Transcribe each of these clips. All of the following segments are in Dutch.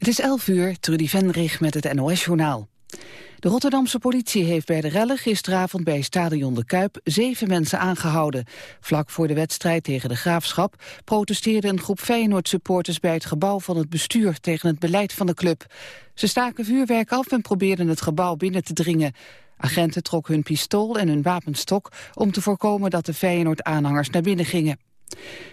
Het is 11 uur, Trudy Venrich met het NOS-journaal. De Rotterdamse politie heeft bij de rellen gisteravond bij Stadion de Kuip zeven mensen aangehouden. Vlak voor de wedstrijd tegen de Graafschap protesteerde een groep Feyenoord-supporters bij het gebouw van het bestuur tegen het beleid van de club. Ze staken vuurwerk af en probeerden het gebouw binnen te dringen. Agenten trokken hun pistool en hun wapenstok om te voorkomen dat de Feyenoord-aanhangers naar binnen gingen.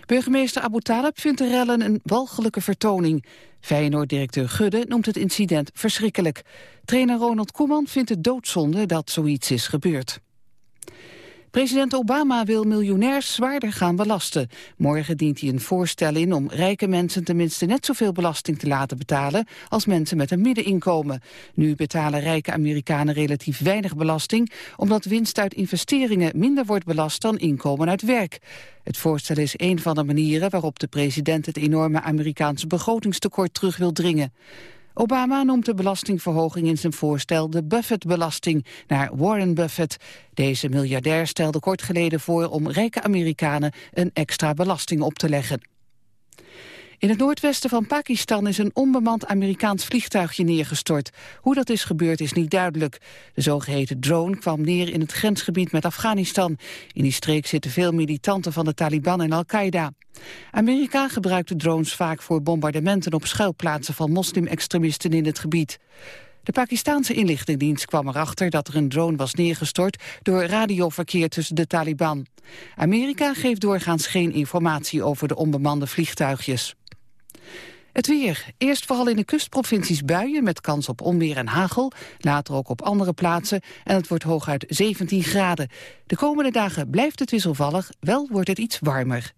Burgemeester Abu Talib vindt de rellen een walgelijke vertoning. Feyenoord-directeur Gudde noemt het incident verschrikkelijk. Trainer Ronald Koeman vindt het doodzonde dat zoiets is gebeurd. President Obama wil miljonairs zwaarder gaan belasten. Morgen dient hij een voorstel in om rijke mensen tenminste net zoveel belasting te laten betalen als mensen met een middeninkomen. Nu betalen rijke Amerikanen relatief weinig belasting, omdat winst uit investeringen minder wordt belast dan inkomen uit werk. Het voorstel is een van de manieren waarop de president het enorme Amerikaanse begrotingstekort terug wil dringen. Obama noemt de belastingverhoging in zijn voorstel de Buffett-belasting naar Warren Buffett. Deze miljardair stelde kort geleden voor om rijke Amerikanen een extra belasting op te leggen. In het noordwesten van Pakistan is een onbemand Amerikaans vliegtuigje neergestort. Hoe dat is gebeurd is niet duidelijk. De zogeheten drone kwam neer in het grensgebied met Afghanistan. In die streek zitten veel militanten van de Taliban en Al-Qaeda. Amerika gebruikt de drones vaak voor bombardementen op schuilplaatsen van moslim-extremisten in het gebied. De Pakistanse inlichtingendienst kwam erachter dat er een drone was neergestort door radioverkeer tussen de Taliban. Amerika geeft doorgaans geen informatie over de onbemande vliegtuigjes. Het weer. Eerst vooral in de kustprovincies buien met kans op onweer en hagel. Later ook op andere plaatsen. En het wordt hooguit 17 graden. De komende dagen blijft het wisselvallig. Wel wordt het iets warmer.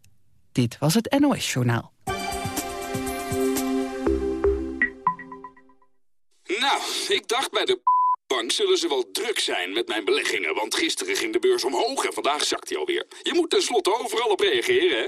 Dit was het NOS Journaal. Nou, ik dacht bij de bank zullen ze wel druk zijn met mijn beleggingen. Want gisteren ging de beurs omhoog en vandaag zakt hij alweer. Je moet tenslotte overal op reageren, hè?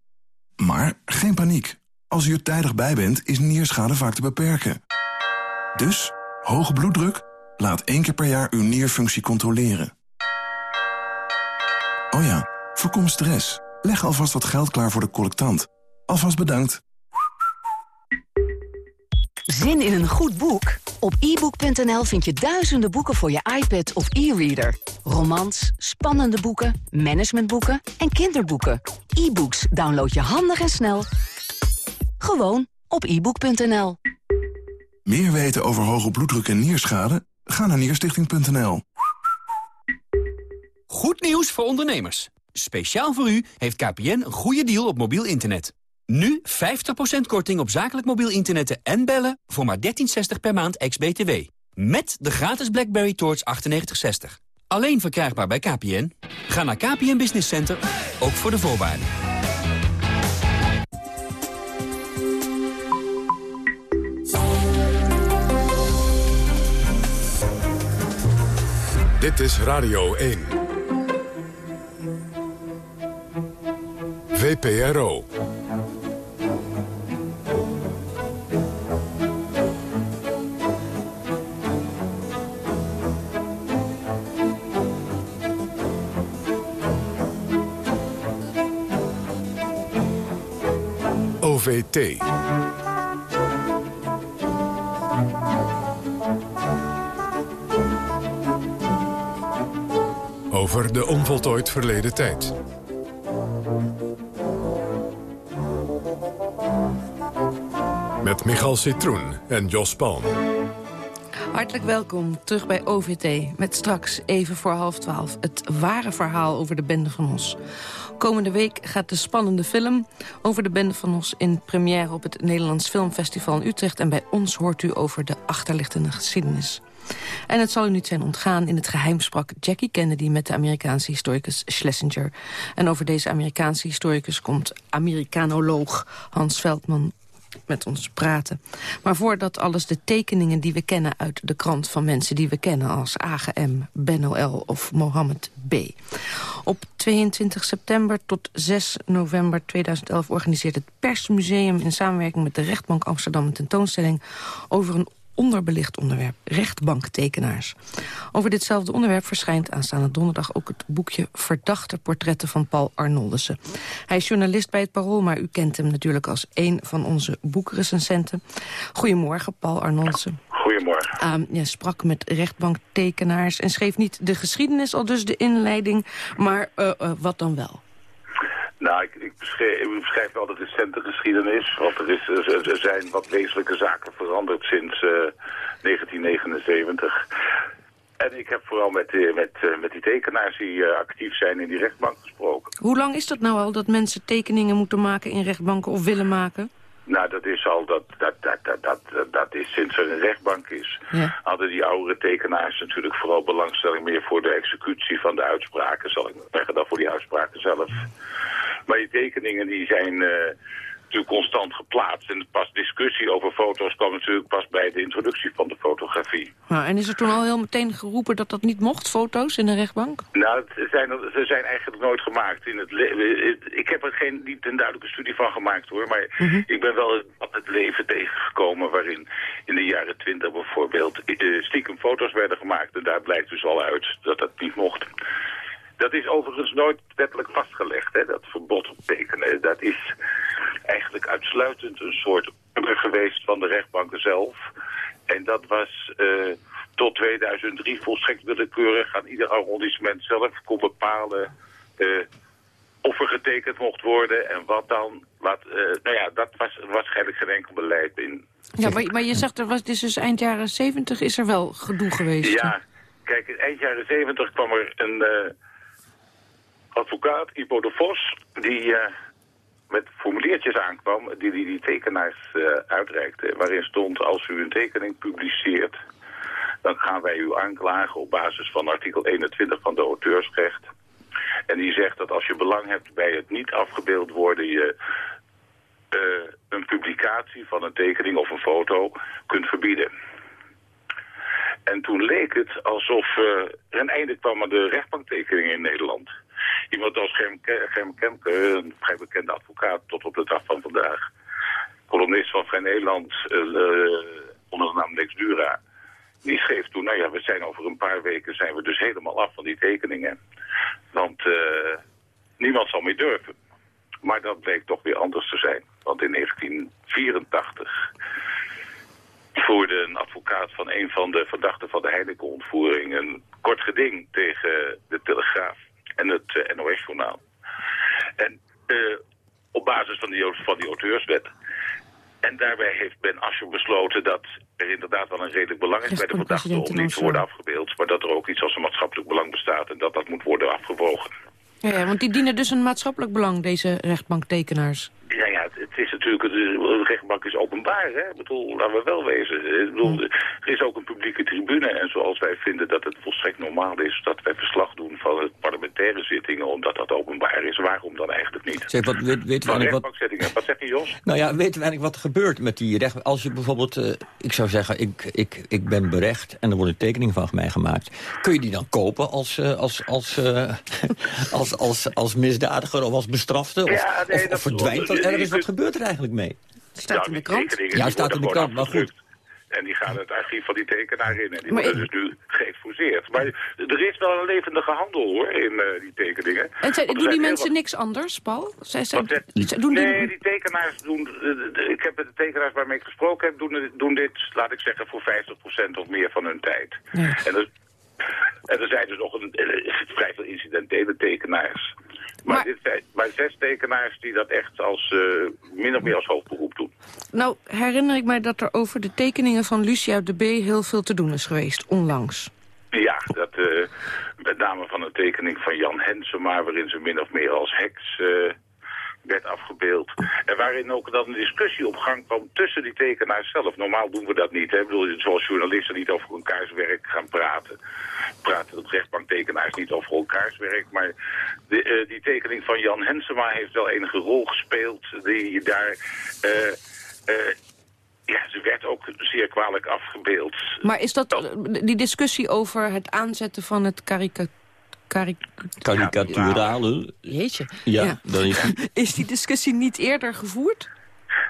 Maar geen paniek. Als u er tijdig bij bent, is nierschade vaak te beperken. Dus, hoge bloeddruk? Laat één keer per jaar uw nierfunctie controleren. Oh ja, voorkom stress. Leg alvast wat geld klaar voor de collectant. Alvast bedankt. Zin in een goed boek? Op ebook.nl vind je duizenden boeken voor je iPad of e-reader. Romans, spannende boeken, managementboeken en kinderboeken. E-books download je handig en snel. Gewoon op ebook.nl. Meer weten over hoge bloeddruk en nierschade? Ga naar nierstichting.nl. Goed nieuws voor ondernemers. Speciaal voor u heeft KPN een goede deal op mobiel internet. Nu 50% korting op zakelijk mobiel internet en bellen voor maar 13,60 per maand ex-BTW. Met de gratis BlackBerry Torch 9860. Alleen verkrijgbaar bij KPN. Ga naar KPN Business Center, ook voor de voorwaarden. Dit is Radio 1. VPRO. OVT. Over de onvoltooid verleden tijd. Met Michal Citroen en Jos Palm. Hartelijk welkom terug bij OVT. Met straks even voor half twaalf het ware verhaal over de bende van Os. Komende week gaat de spannende film over de bende van Os... in première op het Nederlands Filmfestival in Utrecht. En bij ons hoort u over de achterliggende geschiedenis. En het zal u niet zijn ontgaan. In het geheim sprak Jackie Kennedy met de Amerikaanse historicus Schlesinger. En over deze Amerikaanse historicus komt Amerikanoloog Hans Veldman met ons praten. Maar voordat alles de tekeningen die we kennen uit de krant van mensen die we kennen als AGM, Ben L of Mohammed B. Op 22 september tot 6 november 2011 organiseert het Persmuseum in samenwerking met de Rechtbank Amsterdam een tentoonstelling over een onderbelicht onderwerp, rechtbanktekenaars. Over ditzelfde onderwerp verschijnt aanstaande donderdag ook het boekje Verdachte Portretten van Paul Arnoldussen. Hij is journalist bij het Parool, maar u kent hem natuurlijk als een van onze boekrecensenten. Goedemorgen, Paul Arnoldussen. Goedemorgen. Um, je sprak met rechtbanktekenaars en schreef niet de geschiedenis, al dus de inleiding, maar uh, uh, wat dan wel? Nou, ik, ik, beschrijf, ik, beschrijf, wel de recente geschiedenis, want er, is, er zijn wat wezenlijke zaken veranderd sinds uh, 1979. En ik heb vooral met, met, met die tekenaars die actief zijn in die rechtbank gesproken. Hoe lang is dat nou al dat mensen tekeningen moeten maken in rechtbanken of willen maken? Nou, dat is al, dat, dat, dat, dat, dat, dat is sinds er een rechtbank is. Ja. Hadden die oudere tekenaars natuurlijk vooral belangstelling meer voor de executie van de uitspraken, zal ik zeggen, dan voor die uitspraken zelf. Maar die tekeningen die zijn uh, natuurlijk constant geplaatst. En pas discussie over foto's kwam natuurlijk pas bij de introductie van de fotografie. Nou, en is er toen al heel meteen geroepen dat dat niet mocht, foto's in de rechtbank? Nou, ze zijn, ze zijn eigenlijk nooit gemaakt. In het ik heb er geen, niet een duidelijke studie van gemaakt hoor, maar mm -hmm. ik ben wel op het leven tegengekomen waarin in de jaren twintig bijvoorbeeld stiekem foto's werden gemaakt. En daar blijkt dus al uit dat dat niet mocht. Dat is overigens nooit wettelijk vastgelegd, hè, dat verbod op tekenen. Dat is eigenlijk uitsluitend een soort geweest van de rechtbanken zelf. En dat was uh, tot 2003 volstrekt willekeurig aan ieder arrondissement zelf kon bepalen uh, of er getekend mocht worden en wat dan. Wat, uh, nou ja, dat was waarschijnlijk geen enkel beleid in. Ja, maar, maar je zegt, er was dus, dus eind jaren 70 is er wel gedoe geweest. Ja, kijk, eind jaren 70 kwam er een advocaat, Ipo de Vos, die uh, met formuliertjes aankwam die die, die tekenaars uh, uitreikte. Waarin stond, als u een tekening publiceert, dan gaan wij u aanklagen op basis van artikel 21 van de auteursrecht. En die zegt dat als je belang hebt bij het niet afgebeeld worden, je uh, een publicatie van een tekening of een foto kunt verbieden. En toen leek het alsof er een einde kwam aan de rechtbanktekeningen in Nederland. Iemand als Germ Kemke, een vrij bekende advocaat tot op de dag van vandaag. Columnist van Vrij Nederland uh, onder de naam Lex Dura. Die schreef toen, nou ja, we zijn over een paar weken zijn we dus helemaal af van die tekeningen. Want uh, niemand zal meer durven. Maar dat bleek toch weer anders te zijn. Want in 1984 voerde een advocaat van een van de verdachten van de Heineken-ontvoering een kort geding tegen de Telegraaf en het uh, NOS-journaal. En uh, op basis van die, van die auteurswet. En daarbij heeft Ben Ascher besloten dat er inderdaad wel een redelijk belang is bij de verdachte om niet te worden afgebeeld. Maar dat er ook iets als een maatschappelijk belang bestaat en dat dat moet worden afgewogen. Ja, ja want die dienen dus een maatschappelijk belang, deze rechtbanktekenaars. Ja, ja, het is natuurlijk, de rechtbank is openbaar, hè. Ik bedoel, laten we wel wezen. Ik bedoel, er is ook een publieke tribune en zoals wij vinden dat het volstrekt normaal is dat wij verslag doen van het parlementaire zittingen, omdat dat openbaar is. Waarom dan eigenlijk niet? Zeg, wat, weet, weet van rechtbankzittingen, wat zeg je Jos? Nou ja, weten we eigenlijk wat er gebeurt met die recht... Als je bijvoorbeeld, uh, ik zou zeggen, ik, ik, ik ben berecht en er wordt een tekening van mij gemaakt. Kun je die dan kopen als, uh, als, als, uh, als, als, als misdadiger of als bestrafte? Of, ja, nee, of, of verdwijnt dat ergens? Wat gebeurt er eigenlijk mee? Staat in de krant? Ja, staat in de krant, maar goed. En die gaan het archief van die tekenaar in. En die worden dus nu geëxposeerd. Maar er is wel een levendige handel hoor, in uh, die tekeningen. En zij, doen die mensen wat... niks anders, Paul? Zij, zij, zij, doen nee, die... die tekenaars doen... Uh, ik heb de tekenaars waarmee ik gesproken heb, doen, doen dit, laat ik zeggen, voor 50% of meer van hun tijd. Ja. En, er, en er zijn dus nog een, uh, vrij veel incidentele tekenaars. Maar, maar, dit zijn maar zes tekenaars die dat echt als, uh, min of meer als hoofdberoep doen. Nou, herinner ik mij dat er over de tekeningen van Lucia de B. heel veel te doen is geweest, onlangs. Ja, dat, uh, met name van een tekening van Jan Hensema... waarin ze min of meer als heks uh, werd afgebeeld. En waarin ook dan een discussie op gang kwam tussen die tekenaars zelf. Normaal doen we dat niet. Hè? Ik bedoel, zoals journalisten niet over elkaars werk gaan praten. Praten de rechtbanktekenaars niet over elkaars werk. Maar de, uh, die tekening van Jan Hensema heeft wel enige rol gespeeld. Die daar... Uh, eh, ja, ze werd ook zeer kwalijk afgebeeld. Maar is dat eh, die discussie over het aanzetten van het karika karik Karikaturale. Jeetje. Ja, Ja. dan is die- Is die discussie niet eerder gevoerd?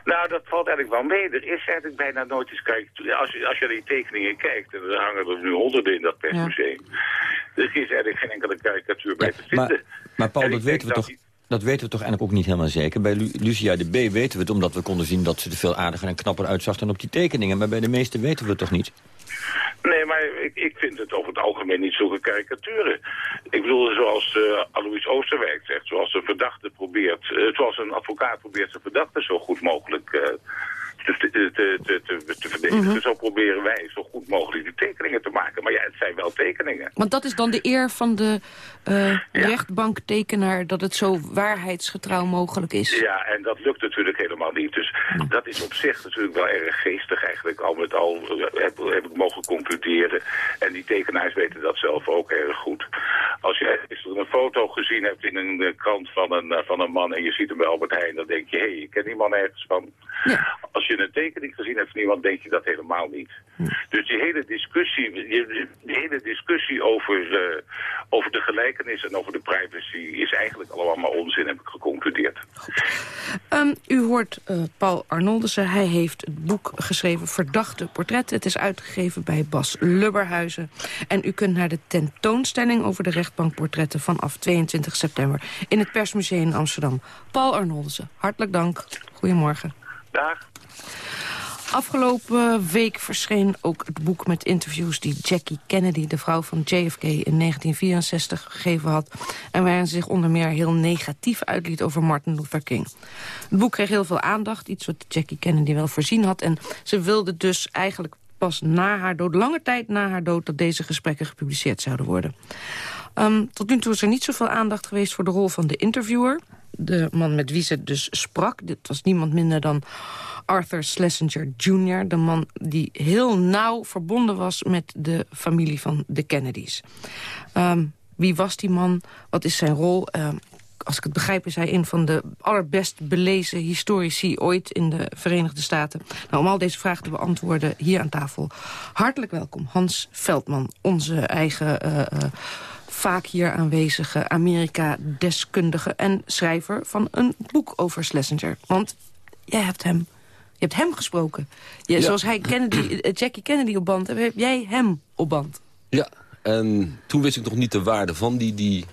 Nou, dat valt eigenlijk wel mee. Er is eigenlijk bijna nooit eens karikatuur. Als je, als je naar die tekeningen kijkt, en er hangen er nu honderden in dat persmuseum. Er is eigenlijk geen enkele karikatuur bij te vinden. Maar, maar Paul, dat weten, we toch, dat weten we toch eigenlijk ook niet helemaal zeker. Bij Lu- Lucia de B weten we het, omdat we konden zien dat ze er veel aardiger en knapper uitzag dan op die tekeningen. Maar bij de meeste weten we het toch niet? Nee, maar ik, ik vind het over het algemeen niet zulke karikaturen. Ik bedoel, zoals eh Alois Oosterwijk zegt, zoals een verdachte probeert, eh, zoals een advocaat probeert zijn verdachte zo goed mogelijk eh, te, te, te, te, te, te verdedigen. Zo proberen wij zo goed mogelijk die tekeningen te maken. Maar ja, het zijn wel tekeningen. Want dat is dan de eer van de eh, rechtbanktekenaar... dat het zo waarheidsgetrouw mogelijk is. Ja, en dat lukt natuurlijk helemaal niet. Dus dat is op zich natuurlijk wel erg geestig eigenlijk. Al met al eh, heb, heb ik mogen concluderen. En die tekenaars weten dat zelf ook erg goed. Als gisteren een foto gezien hebt in een eh, krant van een, van een man... en je ziet hem bij Albert Heijn, dan denk je... hé, hey, ik ken die man ergens van. Als je een tekening gezien hebt van iemand, denk je dat helemaal niet. Dus die hele discussie, die, die hele discussie over, eh, over de gelijkenis en over de privacy... is eigenlijk allemaal maar onzin, heb ik geconcludeerd. Ehm, u hoort eh, Paul Arnoldussen. Hij heeft het boek geschreven Verdachte Portretten. Het is uitgegeven bij Bas Lubberhuizen. En u kunt naar de tentoonstelling over de rechtbankportretten... vanaf 22 september in het Persmuseum in Amsterdam. Paul Arnoldussen, hartelijk dank. Goedemorgen. Dag. Afgelopen week verscheen ook het boek met interviews die Jackie Kennedy, de vrouw van JFK, in 1964 gegeven had. En waarin ze zich onder meer heel negatief uitliet over Martin Luther King. Het boek kreeg heel veel aandacht, iets wat Jackie Kennedy wel voorzien had. En ze wilde dus eigenlijk pas na haar dood, lange tijd na haar dood, dat deze gesprekken gepubliceerd zouden worden. Ehm, tot nu toe is er niet zoveel aandacht geweest voor de rol van de interviewer. De man met wie ze dus sprak, dit was niemand minder dan Arthur Schlesinger Jr., de man die heel nauw verbonden was met de familie van de Kennedys. Ehm, wie was die man? Wat is zijn rol? Ehm, als ik het begrijp is hij een van de allerbest belezen historici ooit in de Verenigde Staten. Nou, om al deze vragen te beantwoorden hier aan tafel. Hartelijk welkom, Hans Veldman, onze eigen... eh, eh, vaak hier aanwezige Amerika-deskundige en schrijver van een boek over Schlesinger. Want jij hebt hem, je hebt hem gesproken. Je, Ja. Zoals hij Kennedy, eh, Jackie Kennedy op band, heb jij hem op band. Ja, en toen wist ik nog niet de waarde van die, die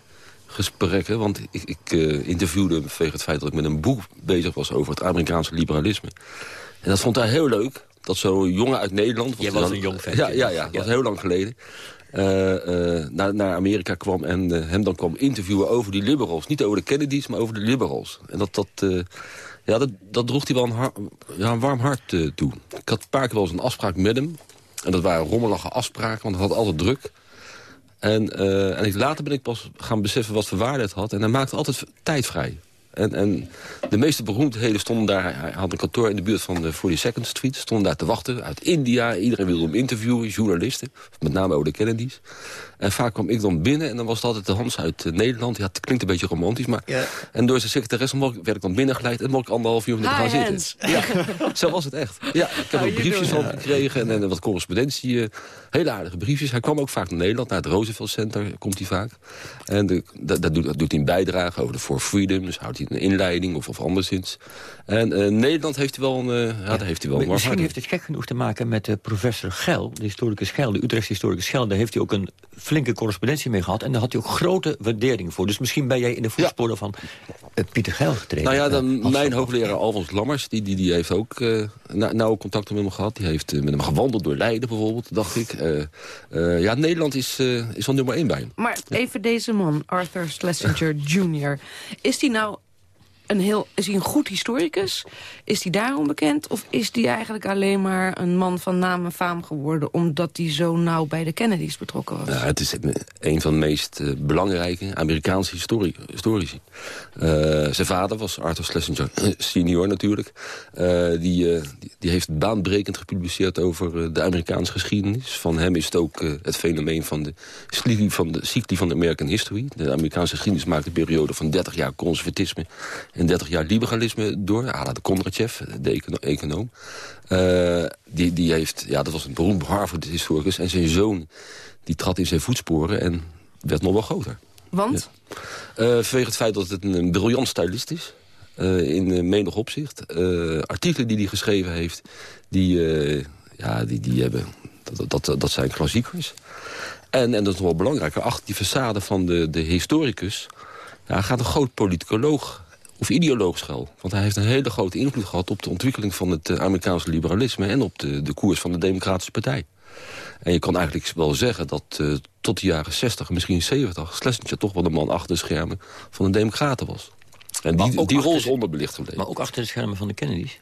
gesprekken. Want ik, ik eh, interviewde hem vanwege het feit dat ik met een boek bezig was... over het Amerikaanse liberalisme. En dat vond hij heel leuk. Dat zo'n jongen uit Nederland... Jij was een jong ventje. Ja, ja, ja, dat was heel lang geleden. Eh, eh, naar, naar Amerika kwam en eh, hem dan kwam interviewen over die liberals. Niet over de Kennedys, maar over de liberals. En dat, dat, ja, dat, dat droeg hij wel een, ja, een warm hart toe. Ik had een paar keer wel eens een afspraak met hem. En dat waren rommelige afspraken, want hij had altijd druk. En, en later ben ik pas gaan beseffen wat voor waarde het had. En hij maakte altijd tijd vrij. En, en de meeste beroemdheden stonden daar... Hij had een kantoor in de buurt van de 42nd Street. Stonden daar te wachten. Uit India. Iedereen wilde hem interviewen. Journalisten. Met name over de Kennedys. En vaak kwam ik dan binnen. En dan was het altijd de Hans uit eh, Nederland. Ja, het klinkt een beetje romantisch. Maar, En door zijn secretaresse werd ik dan binnengeleid. En mocht ik anderhalf uur met hem gaan zitten. Ja, zo was het echt. Ja, ik heb How ook briefjes van hem gekregen. En, en wat correspondentie. eh, hele aardige briefjes. Hij kwam ook vaak naar Nederland. Naar het Roosevelt Center komt hij vaak. En de, dat, dat, doet, dat doet hij een bijdrage over de For Freedom. Dus houdt hij een inleiding of, of anderszins. En eh, Nederland heeft hij wel een, eh, ja, daar heeft hij wel een Misschien heeft het gek genoeg te maken met eh, professor Gel, de historicus Gel, de Utrechtse historicus Gel. Daar heeft hij ook een flinke correspondentie mee gehad. En daar had hij ook grote waardering voor. Dus misschien ben jij in de voetsporen van Pieter Gel getreden. Nou ja, dan mijn hoogleraar Alfons Lammers, die, die, die heeft ook eh na, nauwe contacten met hem gehad. Die heeft met hem gewandeld door Leiden bijvoorbeeld, dacht ik. Eh, eh, ja, Nederland is, eh is al nummer één bij hem. Maar even deze man, Arthur Schlesinger Jr. Is die nou een heel, is hij een goed historicus? Is hij daarom bekend? Of is hij eigenlijk alleen maar een man van naam en faam geworden... omdat hij zo nauw bij de Kennedys betrokken was? Ja, het is een van de meest eh, belangrijke Amerikaanse histori historici. Eh, zijn vader was Arthur Schlesinger eh, senior natuurlijk. Die, die, heeft baanbrekend gepubliceerd over de Amerikaanse geschiedenis. Van hem is het ook het fenomeen van de cycli van de, van de American History. De Amerikaanse geschiedenis maakt een periode van 30 jaar conservatisme... in 30 jaar liberalisme door. Ala de Kondratjev, de econoom. Uh, die, die heeft, ja, dat was een beroemd Harvard-historicus. En zijn zoon, die trad in zijn voetsporen en werd nog wel groter. Want? Ja. Uh, vanwege het feit dat het een, een briljant stylist is. Uh, in menig opzicht. artikelen die hij geschreven heeft, die, ja, die, die hebben... Dat, dat, dat zijn klassiekers. En, en dat is nog wel belangrijker, achter die façade van de, de historicus... Ja, gaat een groot politicoloog of ideoloog schuil. Want hij heeft een hele grote invloed gehad op de ontwikkeling van het eh, Amerikaanse liberalisme... en op de, de koers van de Democratische Partij. En je kan eigenlijk wel zeggen dat uh, tot de jaren 60, misschien 70... Schlesinger toch wel de man achter de schermen van de Democraten was. En die, die rol is onderbelicht gebleven. Maar ook achter de schermen van de Kennedys?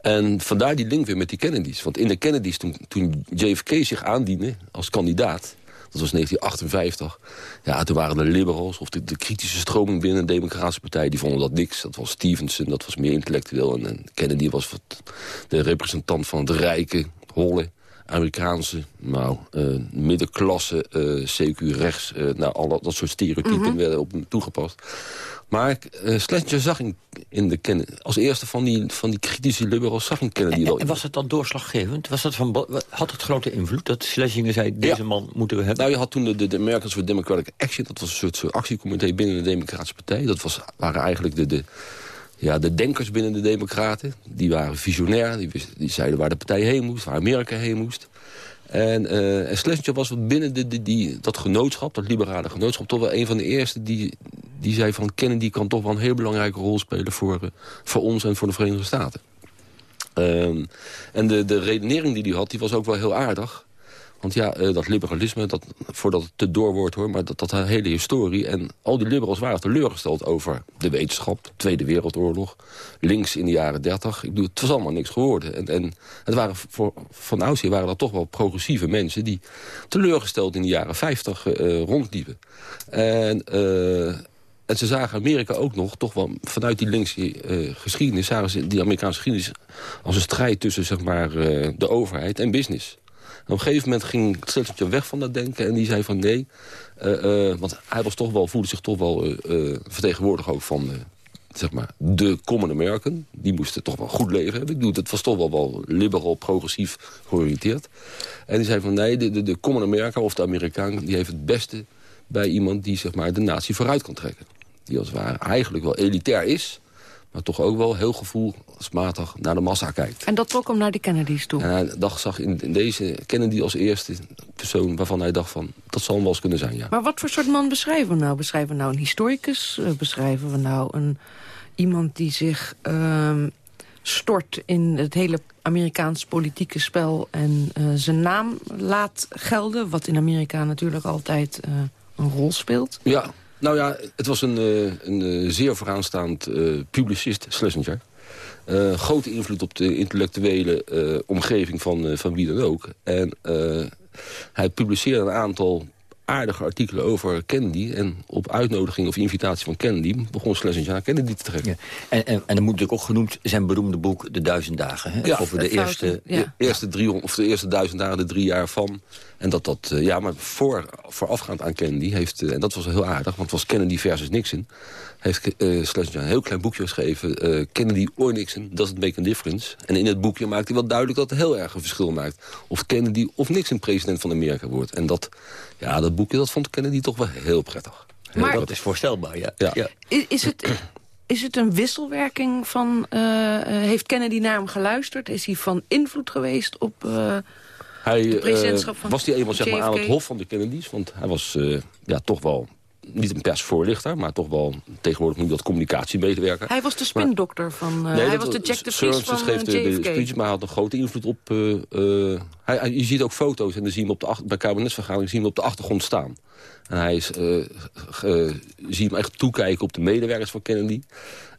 En vandaar die link weer met die Kennedys. Want in de Kennedys, toen, toen JFK zich aandiende als kandidaat dat was 1958. Ja, toen waren de liberals, of de, de, kritische stroming binnen de Democratische Partij... die vonden dat niks. Dat was Stevenson, dat was meer intellectueel. En, en Kennedy was de representant van het rijke, holle... Amerikaanse, nou, uh, middenklasse, uh, CQ rechts... Uh, nou, al dat, dat soort stereotypen mm -hmm. werden op hem toegepast. Maar uh, zag in, in de Kennedy, als eerste van die, van die kritische liberals zag in Kennedy wel. En was het dan doorslaggevend? Was dat van, had het grote invloed dat Schlesinger zei, deze ja. man moeten we hebben? Nou, je had toen de, de, de Americans for Democratic Action, dat was een soort, soort actiecomité binnen de Democratische Partij. Dat was, waren eigenlijk de, de, ja, de denkers binnen de Democraten. Die waren visionair, die, die zeiden waar de partij heen moest, waar Amerika heen moest. En, uh, Schlesinger was binnen de, die, dat genootschap, dat liberale genootschap... toch wel een van de eerste die, die zei van... Kennedy kan toch wel een heel belangrijke rol spelen voor, uh, voor ons en voor de Verenigde Staten. Um, en de, de redenering die hij had, die was ook wel heel aardig. Want ja, uh, dat liberalisme, dat, voordat het te door wordt hoor... maar dat, dat hele historie en al die liberals waren teleurgesteld over de wetenschap... Tweede Wereldoorlog, links in de jaren dertig. Ik bedoel, het was allemaal niks geworden. En, en het waren voor, van oudsher waren dat toch wel progressieve mensen... die teleurgesteld in de jaren 50 uh, rondliepen. En... Uh, en ze zagen Amerika ook nog, toch wel vanuit die linkse geschiedenis... zagen ze die Amerikaanse geschiedenis als een strijd tussen zeg maar, de overheid en business. Op een gegeven moment ging Schlesinger weg van dat denken... en die zei van nee, uh, want hij was toch wel, voelde zich toch wel vertegenwoordiger ook van zeg maar, de common American. Die moesten toch wel goed leven hebben. Ik bedoel, het was toch wel, wel liberal, progressief georiënteerd. En die zei van nee, de, de, de common America of de Amerikaan... die heeft het beste bij iemand die zeg maar, de natie vooruit kan trekken die als het ware eigenlijk wel elitair is... maar toch ook wel heel gevoelsmatig naar de massa kijkt. En dat trok hem naar de Kennedys toe? En hij dacht, zag in, in, deze Kennedy als eerste persoon waarvan hij dacht van... dat zal hem wel eens kunnen zijn, ja. Maar wat voor soort man beschrijven we nou? Beschrijven we nou een historicus? Uh, beschrijven we nou een, iemand die zich uh, stort in het hele Amerikaans politieke spel... en uh, zijn naam laat gelden, wat in Amerika natuurlijk altijd uh, een rol speelt? Ja, nou ja, het was een, uh, een uh, zeer vooraanstaand uh, publicist, Schlesinger. grote invloed op de intellectuele omgeving van, van wie dan ook. En hij publiceerde een aantal aardige artikelen over Kennedy. En op uitnodiging of invitatie van Kennedy begon Schlesinger naar Kennedy te trekken. Ja. En, en, en dan moet natuurlijk ook genoemd zijn beroemde boek De Duizend Dagen. Hè? Ja. Over de eerste, ja. de eerste, drie, of de eerste duizend dagen, de drie jaar van. En dat dat, uh, ja, maar voor, voorafgaand aan Kennedy heeft, uh, en dat was heel aardig, want het was Kennedy versus Nixon, heeft uh, Schlesinger een heel klein boekje geschreven, Kennedy or Nixon, doesn't make a difference. En in het boekje maakt hij wel duidelijk dat het heel erg een verschil maakt. Of Kennedy of Nixon president van Amerika wordt. En dat, ja, dat boekje dat vond Kennedy toch wel heel prettig. Heel maar, dat is voorstelbaar, ja. ja. ja. Is, is het... Is het een wisselwerking van... Uh, heeft Kennedy naar hem geluisterd? Is hij van invloed geweest op... Uh, hij uh, was hij eenmaal zeg maar, aan het hof van de Kennedys. Want hij was uh, ja, toch wel niet een persvoorlichter, maar toch wel tegenwoordig nu dat communicatiemedewerker. Hij was de spindokter van... Uh, nee, hij was de Jack de Vries van schreef de, de speech, maar hij had een grote invloed op... Uh, uh, hij, je ziet ook foto's en dan zien we op de achter, bij kabinetsvergaderingen zien we op de achtergrond staan. En hij is, zie hem echt toekijken op de medewerkers van Kennedy.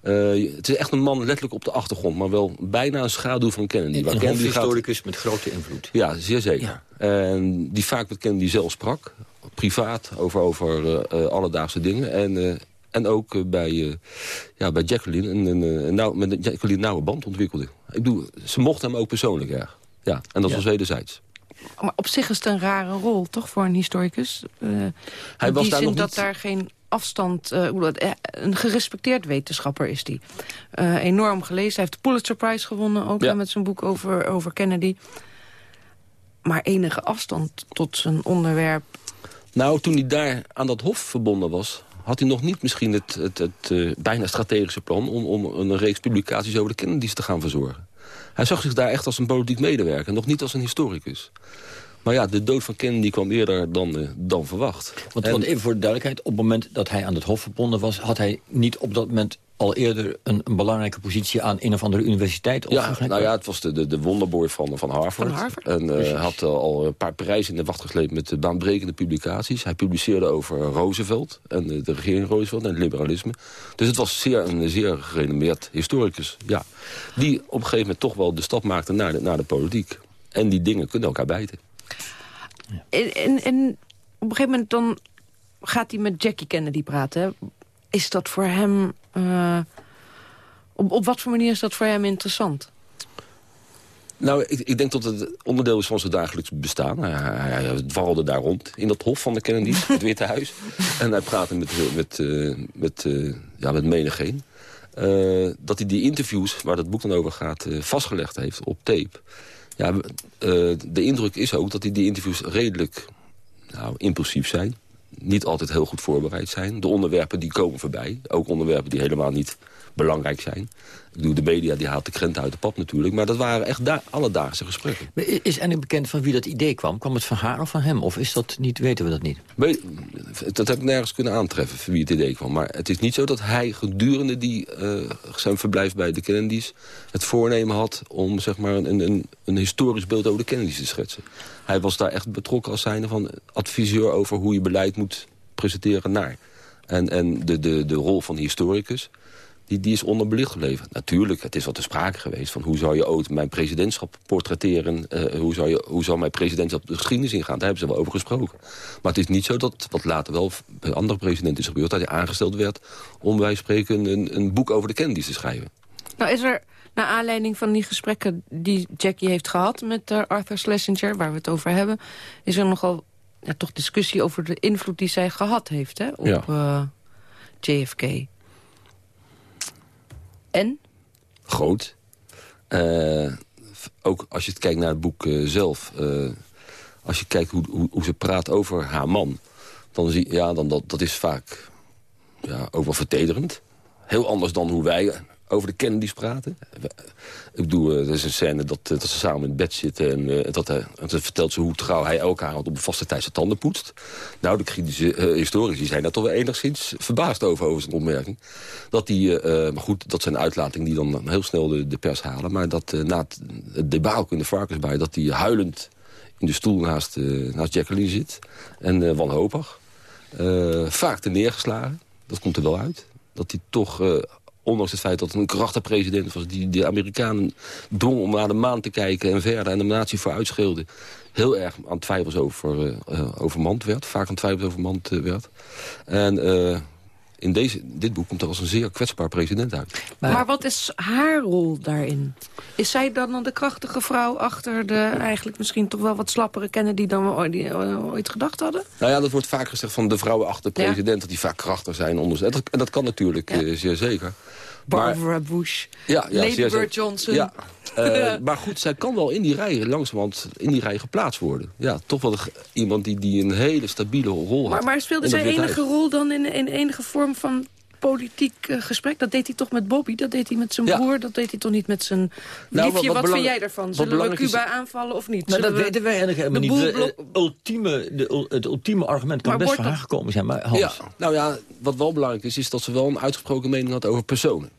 Uh, het is echt een man letterlijk op de achtergrond, maar wel bijna een schaduw van Kennedy. Een, een historicus met grote invloed. Ja, zeer zeker. Ja. En die vaak met Kennedy zelf sprak, privaat, over, over uh, alledaagse dingen. En, uh, en ook bij, ja, bij Jacqueline een, een, een, nou, met Jacqueline een nauwe band ontwikkelde. Ik bedoel, ze mocht hem ook persoonlijk erg. Ja, en dat ja. was wederzijds. Maar op zich is het een rare rol, toch, voor een historicus? Uh, Hij was die daar zin nog dat niet... daar geen afstand... Uh, een gerespecteerd wetenschapper is hij. Uh, enorm gelezen. Hij heeft de Pulitzer Prize gewonnen, ook ja. met zijn boek over, over Kennedy. Maar enige afstand tot zijn onderwerp... Nou, toen hij daar aan dat hof verbonden was had hij nog niet misschien het, het, het uh, bijna strategische plan... Om, om een reeks publicaties over de Kennedys te gaan verzorgen. Hij zag zich daar echt als een politiek medewerker, nog niet als een historicus. Maar ja, de dood van Kennedy kwam eerder dan, uh, dan verwacht. Want, en, want even voor de duidelijkheid, op het moment dat hij aan het hof verbonden was... had hij niet op dat moment al eerder een, een, belangrijke positie aan een of andere universiteit? Ja, nou ja, het was de, de, de wonderboy van, van Harvard. Van Harvard? En uh, had uh, al een paar prijzen in de wacht gesleept met baanbrekende publicaties. Hij publiceerde over Roosevelt en de, de regering Roosevelt en het liberalisme. Dus het was zeer, een zeer gerenommeerd historicus. Ja, die op een gegeven moment toch wel de stap maakte naar de, naar de politiek. En die dingen kunnen elkaar bijten. Ja. En, en, en op een gegeven moment dan gaat hij met Jackie Kennedy praten. Is dat voor hem... Uh, op, op wat voor manier is dat voor hem interessant? Nou, ik, ik, denk dat het onderdeel is van zijn dagelijks bestaan. Hij, hij, hij dwarrelde daar rond in dat hof van de Kennedys, het Witte Huis. En hij praatte met, met, uh, met, uh, ja, met menigeen. Uh, dat hij die interviews, waar dat boek dan over gaat, vastgelegd heeft op tape. Ja, de indruk is ook dat hij die interviews redelijk nou, impulsief zijn niet altijd heel goed voorbereid zijn. De onderwerpen die komen voorbij. Ook onderwerpen die helemaal niet belangrijk zijn. Ik bedoel, de media die haalt de krenten uit de pap natuurlijk. Maar dat waren echt alledaagse gesprekken. Is Annie bekend van wie dat idee kwam? Kwam het van haar of van hem? Of is dat niet, weten we dat niet? Dat heb ik nergens kunnen aantreffen van wie het idee kwam. Maar het is niet zo dat hij gedurende die, uh, zijn verblijf bij de Kennedys... het voornemen had om zeg maar, een, een, een historisch beeld over de Kennedys te schetsen. Hij was daar echt betrokken als zijnde van adviseur over hoe je beleid moet presenteren naar. En, en de, de, de rol van de historicus die, die is onderbelicht gebleven. Natuurlijk, het is wat te sprake geweest van hoe zou je ooit mijn presidentschap portretteren... Uh, hoe, zou je, hoe zou mijn presidentschap de geschiedenis ingaan, daar hebben ze wel over gesproken. Maar het is niet zo dat, wat later wel bij andere presidenten is gebeurd... dat hij aangesteld werd om, wij spreken, een, een boek over de Kennedys te schrijven. Nou, is er, naar aanleiding van die gesprekken die Jackie heeft gehad... met uh, Arthur Schlesinger, waar we het over hebben... is er nogal ja, toch discussie over de invloed die zij gehad heeft hè, op ja. uh, JFK. En? Groot. Uh, ook als je kijkt naar het boek uh, zelf. Uh, als je kijkt hoe, hoe, hoe, ze praat over haar man. Dan zie ja, dan dat, dat is vaak ja, ook wel vertederend. Heel anders dan hoe wij over de Kennedys praten. Ik bedoel, er is een scène dat, dat ze samen in bed zitten... en uh, dat, hij, vertelt ze hoe trouw hij avond op een vaste tijd zijn tanden poetst. Nou, de kritische historici zijn daar toch wel enigszins verbaasd over, over zijn opmerking. Dat die, uh, maar goed, dat zijn uitlatingen die dan heel snel de, de pers halen... maar dat na het, het in de varkensbaai... dat hij huilend in de stoel naast, naast Jacqueline zit en wanhopig. vaak te neergeslagen, dat komt er wel uit. Dat hij toch ondanks het feit dat het een krachtig president was... die de Amerikanen drong om naar de maan te kijken en verder... en de natie vooruitschilde, heel erg aan twijfels over, uh, overmand werd. Vaak aan twijfels overmand uh, werd. En in deze, dit boek komt er als een zeer kwetsbaar president uit. Maar, maar, wat is haar rol daarin? Is zij dan de krachtige vrouw achter de eigenlijk misschien toch wel wat slappere Kennedy dan we ooit, ooit gedacht hadden? Nou ja, dat wordt vaak gezegd van de vrouwen achter de president, ja. dat die vaak krachtig zijn. Onder, en, dat, en dat kan natuurlijk ja. zeer zeker. Barbara maar, Bush, ja, ja, Lady Bird Johnson. Ja, uh, maar goed, zij kan wel in die rij langzamerhand in die rij geplaatst worden. Ja, toch wel iemand die, die een hele stabiele rol maar, had. Maar speelde zij enige rol dan in, in enige vorm van politiek uh, gesprek? Dat deed hij toch met Bobby? Dat deed hij met zijn ja. broer? Dat deed hij toch niet met zijn nou, liefje? Wat, wat, wat vind jij daarvan? Zullen we Cuba is... aanvallen of niet? Nou, dat we weten wij eigenlijk helemaal niet. De, ultieme, de, het ultieme argument kan maar best van haar gekomen zijn. Maar Hans. Ja, nou ja, wat wel belangrijk is, is dat ze wel een uitgesproken mening had over personen.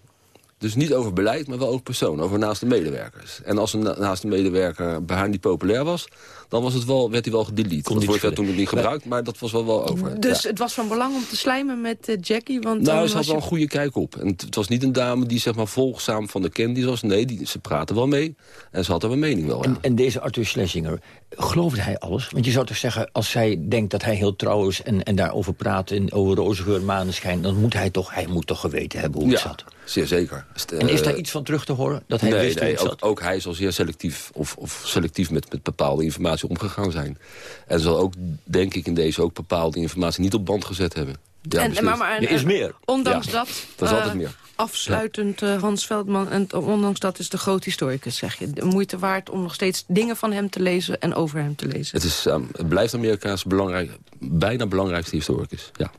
Dus niet over beleid, maar wel over persoon, over naast de medewerkers. En als een naast de medewerker bij haar niet populair was... dan was het wel, werd hij wel gedelete. Dat woord werd toen niet gebruikt, maar dat was wel wel over. Dus ja. het was van belang om te slijmen met uh, Jackie? Want nou, ze had wel een goede kijk op. En het was niet een dame die zeg maar volgzaam van de Candy was. Nee, die, ze praten wel mee en ze had er een mening wel en, en, deze Arthur Schlesinger, geloofde hij alles? Want je zou toch zeggen, als zij denkt dat hij heel trouw is... en, en daarover praat, en over rozengeur, maneschijn... dan moet hij toch, hij moet toch geweten hebben hoe het ja. zat. Zeer zeker. En is daar iets van terug te horen? Dat hij nee, wist nee, hoe ook, ook, hij zal zeer selectief, of, of selectief met, met bepaalde informatie omgegaan zijn. En zal ook, denk ik, in deze ook bepaalde informatie niet op band gezet hebben. Ja, en, beslist. maar, maar, Er is meer. Ondanks Ja, dat... dat is eh, altijd meer. Afsluitend eh, Hans Veldman. En ondanks dat is de groot historicus, zeg je. De moeite waard om nog steeds dingen van hem te lezen en over hem te lezen. Het, is, ehm, het blijft Amerika's belangrijk, bijna belangrijkste historicus. Ja.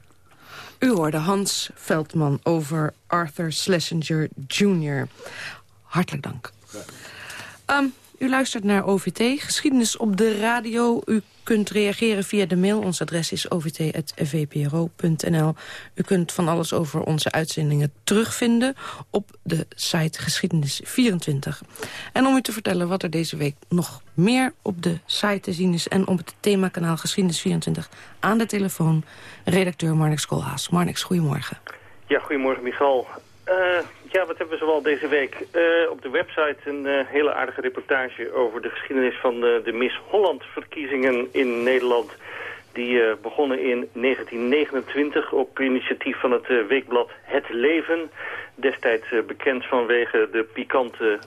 U hoorde Hans Veldman over Arthur Schlesinger Jr. Hartelijk dank. Ehm, u luistert naar OVT, geschiedenis op de radio. U kunt reageren via de mail. Ons adres is ovt.vpro.nl. U kunt van alles over onze uitzendingen terugvinden op de site Geschiedenis24. En om u te vertellen wat er deze week nog meer op de site te zien is... en op het themakanaal Geschiedenis24 aan de telefoon... redacteur Marnix Koolhaas. Marnix, goedemorgen. Ja, goedemorgen Michal. Eh, ja, wat hebben we zoal deze week? Eh, op de website een eh, hele aardige reportage over de geschiedenis van de, de Miss Holland-verkiezingen in Nederland. Die eh, begonnen in 1929 op initiatief van het eh, weekblad Het Leven. Destijds eh, bekend vanwege de pikante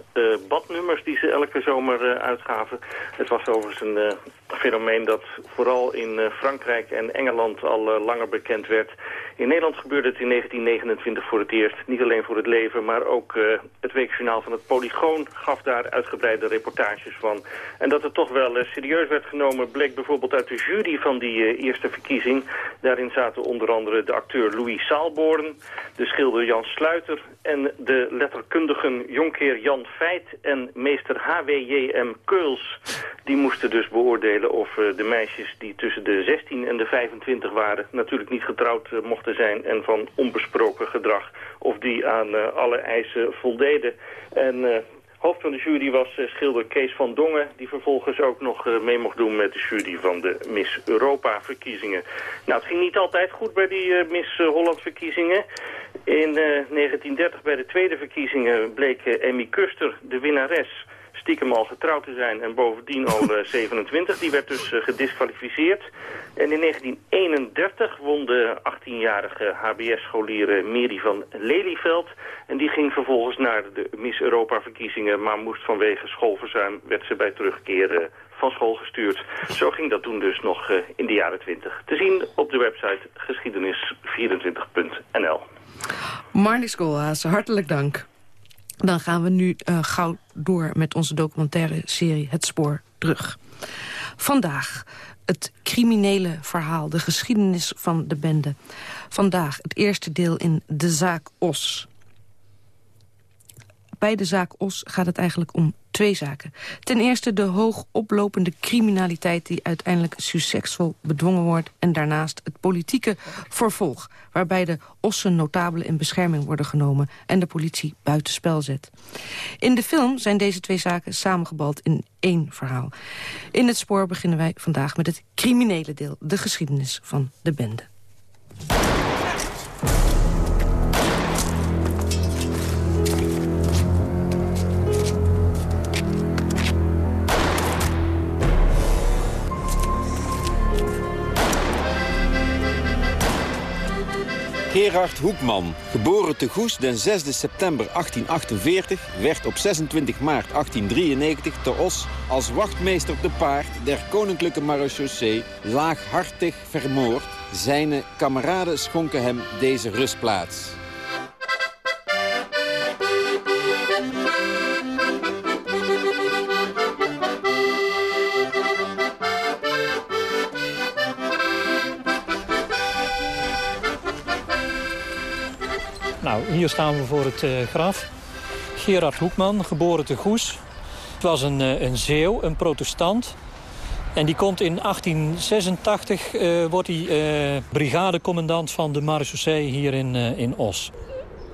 badnummers die ze elke zomer uitgaven. Het was overigens een fenomeen dat vooral in Frankrijk en Engeland al langer bekend werd. In Nederland gebeurde het in 1929 voor het eerst. Niet alleen voor het leven, maar ook het weekjournaal van het Polygoon gaf daar uitgebreide reportages van. En dat het toch wel serieus werd genomen bleek bijvoorbeeld uit de jury van die eh, eerste verkiezing. Daarin zaten onder andere de acteur Louis Saalborn, de schilder Jan Sluiter en de letterkundigen Jonkheer Jan Feit en meester H.W.J.M. Keuls. Die moesten dus beoordelen of eh, de meisjes die tussen de 16 en de 25 waren... natuurlijk niet getrouwd eh, mochten zijn en van onbesproken gedrag... of die aan alle eisen voldeden. En hoofd van de jury was eh, schilder Kees van Dongen... die vervolgens ook nog eh, mee mocht doen met de jury van de Miss Europa-verkiezingen. Nou, het ging niet altijd goed bij die eh, Miss Holland-verkiezingen. In eh, 1930 bij de tweede verkiezingen bleek Emmy Kuster de winnares stiekem al getrouwd te zijn en bovendien al eh, 27. Die werd dus eh, gedisqualificeerd. En in 1931 won de 18-jarige HBS-scholier Mary van Lelyveld. En die ging vervolgens naar de Miss Europa-verkiezingen... maar moest vanwege schoolverzuim, werd ze bij terugkeer eh, van school gestuurd. Zo ging dat toen dus nog eh, in de jaren 20. Te zien op de website geschiedenis24.nl. Marnix Koolhaas, hartelijk dank. Dan gaan we nu uh, gauw door met onze documentaire serie Het Spoor Terug. Vandaag het criminele verhaal, de geschiedenis van de bende. Vandaag het eerste deel in De Zaak Os. Bij de zaak Os gaat het eigenlijk om twee zaken. Ten eerste de hoog oplopende criminaliteit die uiteindelijk succesvol bedwongen wordt... en daarnaast het politieke vervolg... waarbij de Ossen notabelen in bescherming worden genomen... en de politie buitenspel zet. In de film zijn deze twee zaken samengebald in één verhaal. In het spoor beginnen wij vandaag met het criminele deel... de geschiedenis van de bende. Gerard Hoekman, geboren te Goes den 6 september 1848... werd op 26 maart 1893 te Os als wachtmeester te paard... der koninklijke marechaussee laaghartig vermoord. Zijne kameraden schonken hem deze rustplaats. Hier staan we voor het uh, graf. Gerard Hoekman, geboren te Goes. Het was een, uh, een zeeuw, een protestant. En die komt in 1886, uh, wordt hij brigadecommandant van de marechaussee hier in, in Os.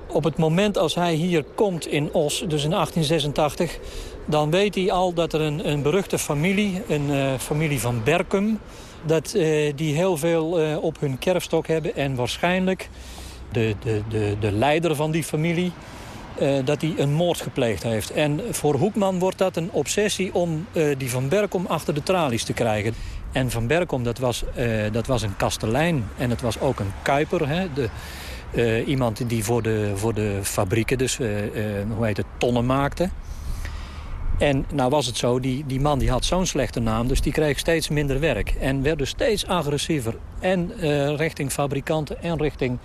Op het moment als hij hier komt in Os, dus in 1886... dan weet hij al dat er een, een beruchte familie, een familie van Berkum... dat die heel veel op hun kerfstok hebben en waarschijnlijk de, de, de, de leider van die familie, uh, dat hij een moord gepleegd heeft. En voor Hoekman wordt dat een obsessie om uh, die Van Berkom achter de tralies te krijgen. En Van Berkom, dat was, uh, dat was een kastelein en het was ook een kuiper. Hè? De, iemand die voor de, voor de fabrieken, dus hoe heet het, tonnen maakte. En nou was het zo, die, die man die had zo'n slechte naam... dus die kreeg steeds minder werk. En werd dus steeds agressiever. En richting fabrikanten en richting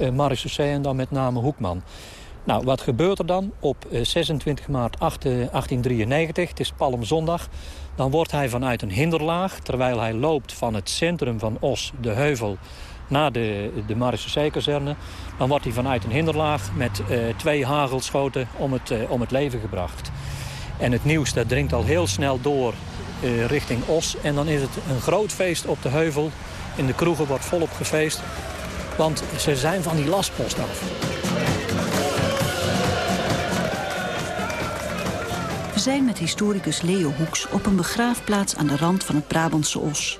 uh, marechaussee... en dan met name Hoekman. Nou, wat gebeurt er dan? Op 26 maart 8, 1893, het is Palmzondag... dan wordt hij vanuit een hinderlaag... terwijl hij loopt van het centrum van Os, de heuvel naar de, de Marechaussee-kazerne... dan wordt hij vanuit een hinderlaag met twee hagelschoten om het, om het leven gebracht. En het nieuws dat dringt al heel snel door richting Os. En dan is het een groot feest op de heuvel. In de kroegen wordt volop gefeest. Want ze zijn van die lastpost af. We zijn met historicus Leo Hoeks op een begraafplaats aan de rand van het Brabantse Os.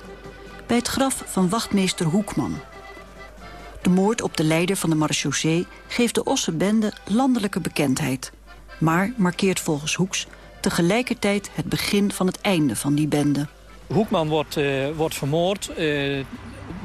Bij het graf van wachtmeester Hoekman. De moord op de leider van de marechaussee geeft de Ossenbende landelijke bekendheid. Maar markeert volgens Hoeks tegelijkertijd het begin van het einde van die bende. Hoekman wordt, uh, wordt vermoord. Uh,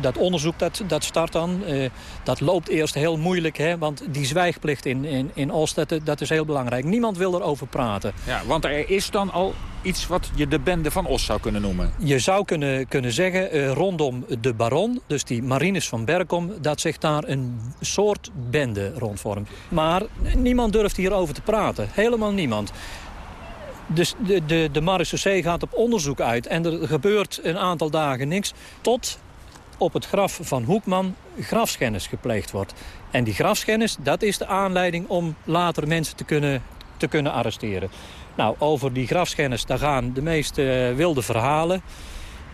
dat onderzoek dat, dat start dan. Uh, dat loopt eerst heel moeilijk, hè, want die zwijgplicht in, in, in Oost, dat, dat is heel belangrijk. Niemand wil erover praten. Ja, want er is dan al iets wat je de bende van Os zou kunnen noemen? Je zou kunnen, kunnen zeggen, uh, rondom de baron, dus die Marines van Berkom... dat zich daar een soort bende rondvormt. Maar niemand durft hierover te praten. Helemaal niemand. Dus de, de, de gaat op onderzoek uit en er gebeurt een aantal dagen niks... tot op het graf van Hoekman grafschennis gepleegd wordt. En die grafschennis, dat is de aanleiding om later mensen te kunnen, te kunnen arresteren. Nou, over die grafschennis, daar gaan de meest uh, wilde verhalen.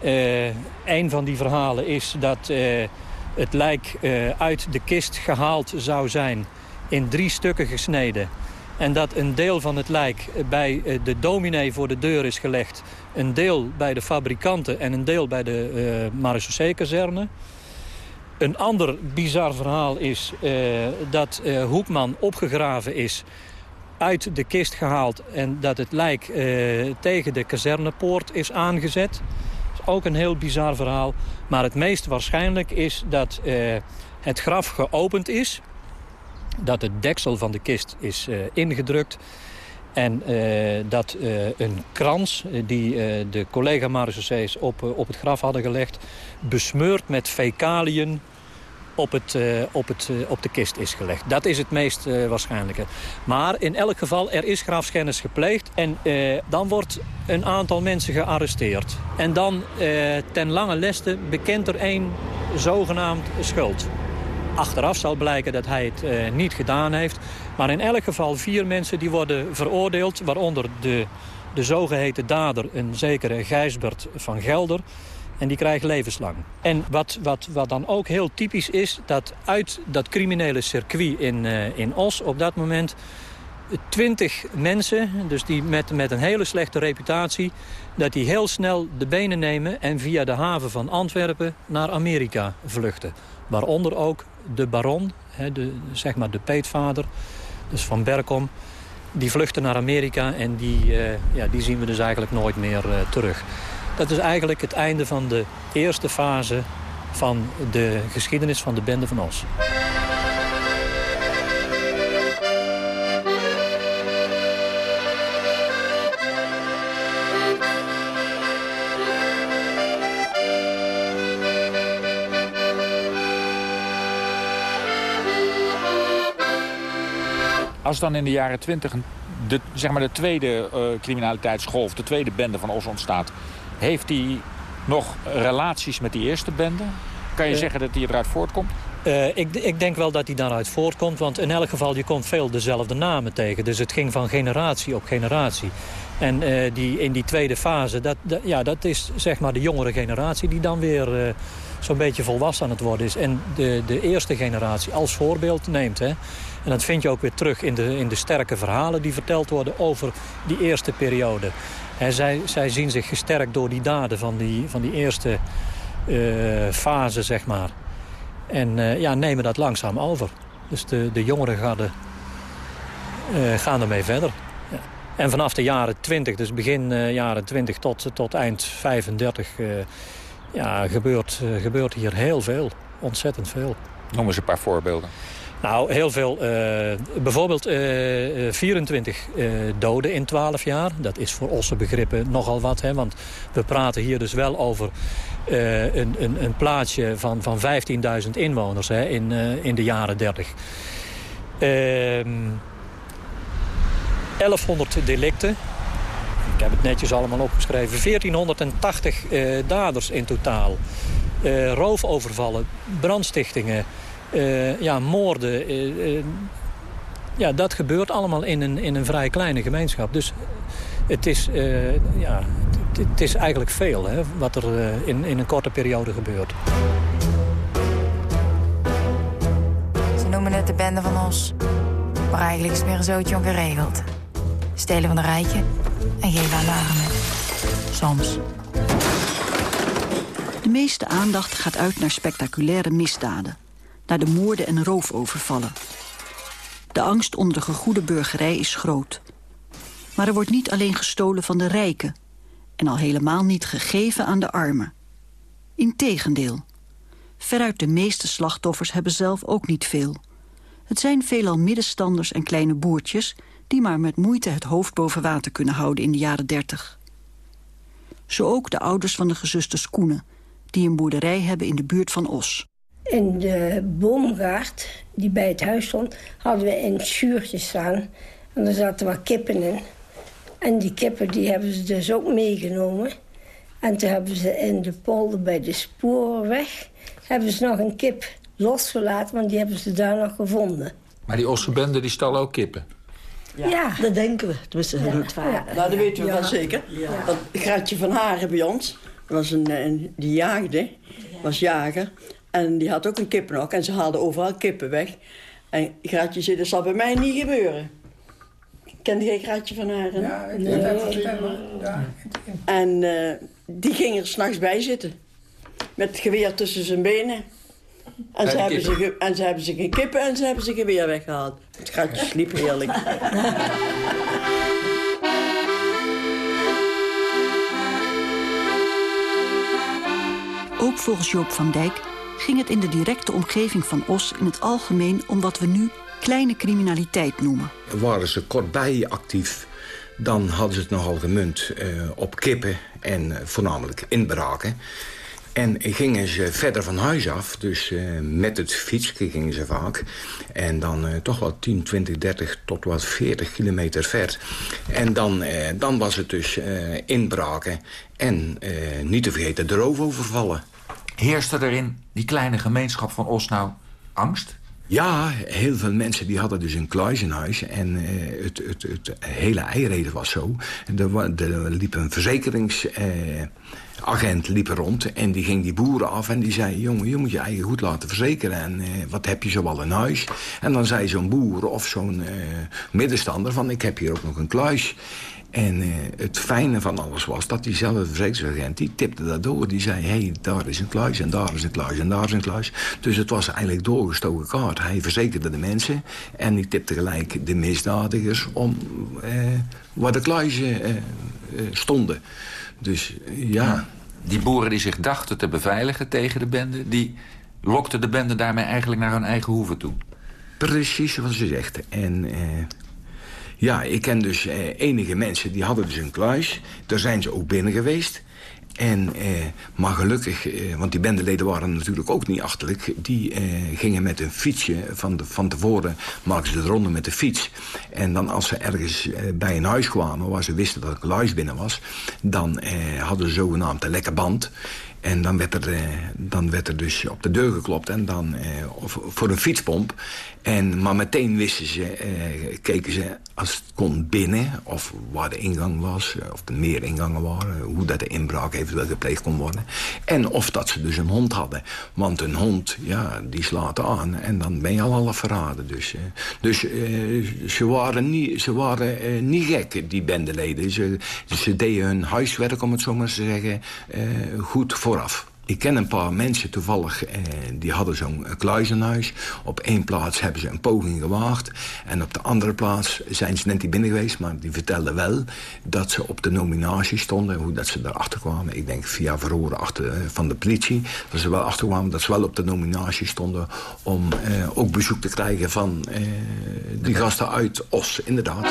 Uh, een van die verhalen is dat uh, het lijk uit de kist gehaald zou zijn... in drie stukken gesneden en dat een deel van het lijk bij eh, de dominee voor de deur is gelegd. Een deel bij de fabrikanten en een deel bij de uh, marechaussee-kazerne. Een ander bizar verhaal is uh, dat uh, Hoekman opgegraven is uit de kist gehaald... en dat het lijk tegen de kazernepoort is aangezet. Dat is ook een heel bizar verhaal. Maar het meest waarschijnlijk is dat het graf geopend is dat het deksel van de kist is uh, ingedrukt. En uh, dat uh, een krans die de collega marechaussees op, op het graf hadden gelegd... besmeurd met fecaliën op, het, op, het, op de kist is gelegd. Dat is het meest waarschijnlijke. Maar in elk geval, er is grafschennis gepleegd. En dan wordt een aantal mensen gearresteerd. En dan ten lange leste bekent er één zogenaamd schuld. Achteraf zal blijken dat hij het uh, niet gedaan heeft. Maar in elk geval vier mensen die worden veroordeeld... waaronder de, de zogeheten dader, een zekere Gijsbert van Gelder... En die krijgt levenslang. En wat, wat, wat dan ook heel typisch is... dat uit dat criminele circuit in, uh, in Os op dat moment... twintig mensen, dus die met, met een hele slechte reputatie... dat die heel snel de benen nemen... en via de haven van Antwerpen naar Amerika vluchten. Waaronder ook de baron, de, zeg maar de peetvader, dus van Berkom... die vluchten naar Amerika en die, uh, ja, die zien we dus eigenlijk nooit meer uh, terug. Dat is eigenlijk het einde van de eerste fase van de geschiedenis van de Bende van Os. Als dan in de jaren twintig de, zeg maar de tweede uh, criminaliteitsgolf, de tweede bende van Os ontstaat... heeft hij nog relaties met die eerste bende? Kan je uh, zeggen dat hij eruit voortkomt? Uh, ik, ik, denk wel dat hij daaruit voortkomt, want in elk geval je komt veel dezelfde namen tegen. Dus het ging van generatie op generatie. En die, in die tweede fase, dat, dat, ja, dat is zeg maar de jongere generatie die dan weer zo'n beetje volwassen aan het worden is. En de, de eerste generatie als voorbeeld neemt. Hè. En dat vind je ook weer terug in de, in de sterke verhalen die verteld worden over die eerste periode. Zij, zij zien zich gesterkt door die daden van die, van die eerste uh, fase, zeg maar. En uh, ja, nemen dat langzaam over. Dus de, de jongere garden uh, gaan ermee verder. En vanaf de jaren 20, dus begin jaren 20 tot, tot eind 35... ja, gebeurt, gebeurt hier heel veel. Ontzettend veel. Noem eens een paar voorbeelden. Nou, heel veel. Uh, bijvoorbeeld uh, 24 uh, doden in 12 jaar. Dat is voor onze begrippen nogal wat. Hè, want we praten hier dus wel over een, een, een plaatsje van, van 15.000 inwoners hè, in, in de jaren 30. 1100 ehm, delicten. Ik heb het netjes allemaal opgeschreven. 1480 daders in totaal. roofovervallen, brandstichtingen... Uh, ja, moorden. Uh, uh, ja, dat gebeurt allemaal in een, in een vrij kleine gemeenschap. Dus het is, ja, het, is eigenlijk veel hè, wat er in, in een korte periode gebeurt. Ze noemen het de bende van Os. Maar eigenlijk is het meer een zootje ongeregeld. Stelen van de rijken en geven aan de armen. Soms. De meeste aandacht gaat uit naar spectaculaire misdaden naar de moorden en roofovervallen. De angst onder de gegoede burgerij is groot. Maar er wordt niet alleen gestolen van de rijken... en al helemaal niet gegeven aan de armen. Integendeel. Veruit de meeste slachtoffers hebben zelf ook niet veel. Het zijn veelal middenstanders en kleine boertjes... die maar met moeite het hoofd boven water kunnen houden in de jaren dertig. Zo ook de ouders van de gezusters Koenen... die een boerderij hebben in de buurt van Os. In de boomgaard, die bij het huis stond, hadden we een schuurtje staan. En daar zaten wat kippen in. En die kippen die hebben ze dus ook meegenomen. En toen hebben ze in de polder bij de spoorweg... hebben ze nog een kip losgelaten, want die hebben ze daar nog gevonden. Maar die Ossenbende die stal ook kippen? Ja, dat denken we. Tenminste, ja. het. Nou, dat weten we wel zeker. Want Gratje van Haren bij ons, was een, een, die jaagde, was jager. En die had ook een kippenhok en ze haalden overal kippen weg. En Gratje zei, dat zal bij mij niet gebeuren. Kende jij Gratje van haar? Ja, ik nee. dat. Ja. En uh, die ging er s'nachts bij zitten. Met het geweer tussen zijn benen. En ze, hebben ze, en ze hebben kippen en ze hebben ze geweer weggehaald. Het Gratje sliep heerlijk. Ook volgens Joop van Dijk ging het in de directe omgeving van Os in het algemeen om wat we nu kleine criminaliteit noemen. Waren ze kortbij actief, dan hadden ze het nogal gemunt uh, op kippen en uh, voornamelijk inbraken. En gingen ze verder van huis af, dus uh, met het fietsje gingen ze vaak. En dan uh, toch wel 10, 20, 30 tot wat 40 kilometer ver. En dan, uh, dan was het dus inbraken en niet te vergeten de roofovervallen. Heerste er in die kleine gemeenschap van Os nou angst? Ja, heel veel mensen die hadden dus een kluis in huis. En uh, het, het, het, hele eireden was zo. Er, er liep een verzekeringsagent uh, liep rond. En die ging die boeren af en die zei... jongen, je moet je eigen goed laten verzekeren. En uh, wat heb je zoal in huis? En dan zei zo'n boer of zo'n middenstander van... ik heb hier ook nog een kluis. En uh, het fijne van alles was dat diezelfde verzekeringsagent... die tipte dat door. Die zei, hé, hey, daar is een kluis en daar is een kluis en daar is een kluis. Dus het was eigenlijk doorgestoken kaart. Hij verzekerde de mensen en die tipte gelijk de misdadigers... om uh, waar de kluizen uh, stonden. Dus ja... Die boeren die zich dachten te beveiligen tegen de bende... die lokten de bende daarmee eigenlijk naar hun eigen hoeven toe. Precies wat ze zegt. En ja, ik ken dus eh, enige mensen die hadden dus een kluis. Daar zijn ze ook binnen geweest. En, eh, maar gelukkig, eh, want die bendeleden waren natuurlijk ook niet achterlijk... die eh, gingen met een fietsje, van, de, van tevoren maakten ze de ronde met de fiets. En dan als ze ergens eh, bij een huis kwamen waar ze wisten dat een kluis binnen was... dan eh, hadden ze zogenaamd een lekke band... En dan werd, er, dan werd er dus op de deur geklopt en dan, voor een fietspomp. En, maar meteen wisten ze, eh, keken ze als het kon binnen... of waar de ingang was, eh, of er meer ingangen waren... hoe dat de inbraak eventueel gepleegd kon worden. En of dat ze dus een hond hadden. Want een hond, ja, die slaat aan en dan ben je al half verraden. Dus, dus eh, ze waren, niet, ze waren eh, niet gek, die bendeleden. Ze, ze deden hun huiswerk, om het zo maar te zeggen, eh, goed vooraf. Ik ken een paar mensen toevallig, eh, die hadden zo'n kluizenhuis. Op één plaats hebben ze een poging gewaagd. En op de andere plaats zijn ze net niet binnen geweest... maar die vertelden wel dat ze op de nominatie stonden. Hoe dat ze daarachter kwamen. Ik denk via verhoren achter, eh, van de politie. Dat ze wel achterkwamen dat ze wel op de nominatie stonden... om eh, ook bezoek te krijgen van eh, die gasten uit Os, inderdaad.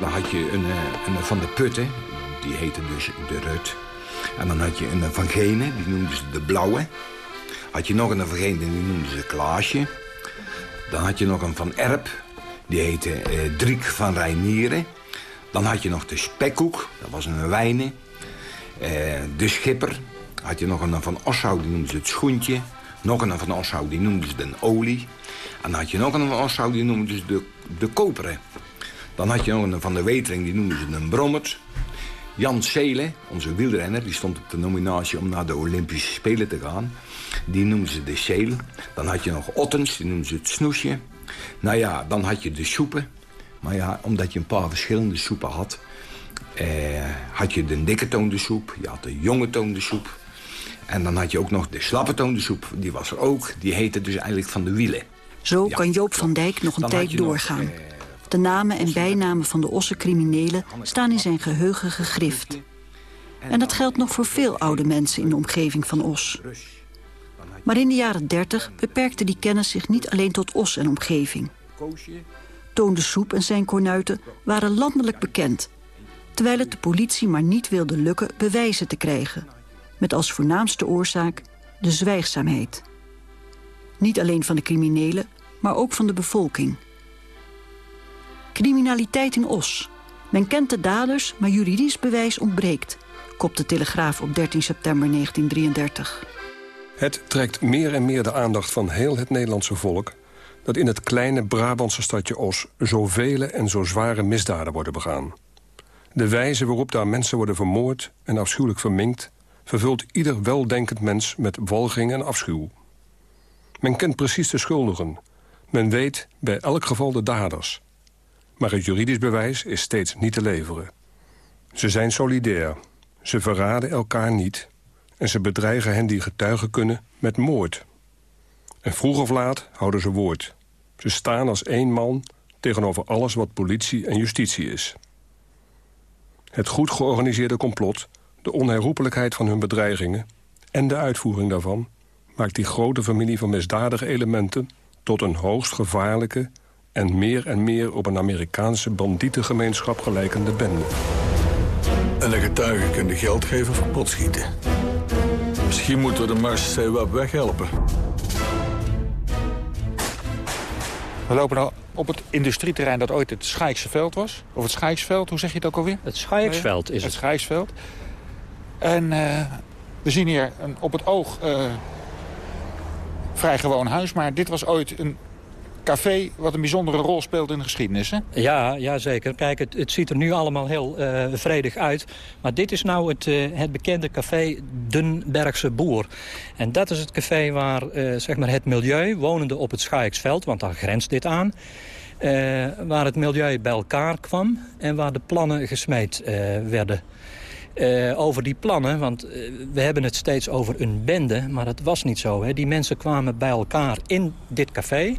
Dan had je een, eh, een van de Putten, die heette dus de Rut. En dan had je een van Gene, die noemden ze de Blauwe. Had je nog een van Gene, die noemden ze Klaasje. Dan had je nog een van Erp, die heette eh, Driek van Rijnieren. Dan had je nog de Spekkoek, dat was een wijne. Eh, de Schipper. Had je nog een van Ossau, die noemden ze het Schoentje. Nog een van Ossau, die noemden ze de Olie. En dan had je nog een van Ossau, die noemden ze de, de Koperen. Dan had je nog een van de Wetering, die noemden ze een Brommert. Jan Seelen, onze wielrenner, die stond op de nominatie om naar de Olympische Spelen te gaan. Die noemden ze de Seel. Dan had je nog Ottens, die noemden ze het Snoesje. Nou ja, dan had je de soepen. Maar ja, omdat je een paar verschillende soepen had... Eh, had je de dikke toonde soep, je had de jonge toonde soep. En dan had je ook nog de slappe toonde soep, die was er ook. Die heette dus eigenlijk van de wielen. Zo kan Joop van Dijk nog een tijd nog, doorgaan. eh, De namen en bijnamen van de Osse criminelen staan in zijn geheugen gegrift. En dat geldt nog voor veel oude mensen in de omgeving van Os. Maar in de jaren 30 beperkte die kennis zich niet alleen tot Os en omgeving. Toon de Soep en zijn kornuiten waren landelijk bekend... terwijl het de politie maar niet wilde lukken bewijzen te krijgen... met als voornaamste oorzaak de zwijgzaamheid. Niet alleen van de criminelen, maar ook van de bevolking. Criminaliteit in Os. Men kent de daders, maar juridisch bewijs ontbreekt... kopt de Telegraaf op 13 september 1933. Het trekt meer en meer de aandacht van heel het Nederlandse volk... dat in het kleine Brabantse stadje Os... zoveel en zo zware misdaden worden begaan. De wijze waarop daar mensen worden vermoord en afschuwelijk verminkt... vervult ieder weldenkend mens met walging en afschuw. Men kent precies de schuldigen. Men weet bij elk geval de daders. Maar het juridisch bewijs is steeds niet te leveren. Ze zijn solidair. Ze verraden elkaar niet. En ze bedreigen hen die getuigen kunnen met moord. En vroeg of laat houden ze woord. Ze staan als één man tegenover alles wat politie en justitie is. Het goed georganiseerde complot, de onherroepelijkheid van hun bedreigingen... en de uitvoering daarvan maakt die grote familie van misdadige elementen... tot een hoogst gevaarlijke en meer en meer op een Amerikaanse bandietengemeenschap gelijkende bende. En de getuigen kunnen geld geven voor potschieten. Misschien moeten we de Mars CWAP weghelpen. We lopen nou op het industrieterrein dat ooit het Schaikse veld was. Of het Schijksveld, hoe zeg je het ook alweer? Het Schijksveld is het. het. Schijksveld. En eh, we zien hier een, op het oog eh, vrij gewoon huis. Maar dit was ooit een café wat een bijzondere rol speelt in de geschiedenis, hè? Ja, ja zeker. Kijk, het, het ziet er nu allemaal heel eh, vredig uit. Maar dit is nou het, eh, het bekende café Dunbergse Boer. En dat is het café waar eh, zeg maar het milieu, wonende op het Schaaiksveld... want daar grenst dit aan... waar het milieu bij elkaar kwam en waar de plannen gesmeed werden. Over die plannen, want we hebben het steeds over een bende, maar dat was niet zo. Hè. Die mensen kwamen bij elkaar in dit café...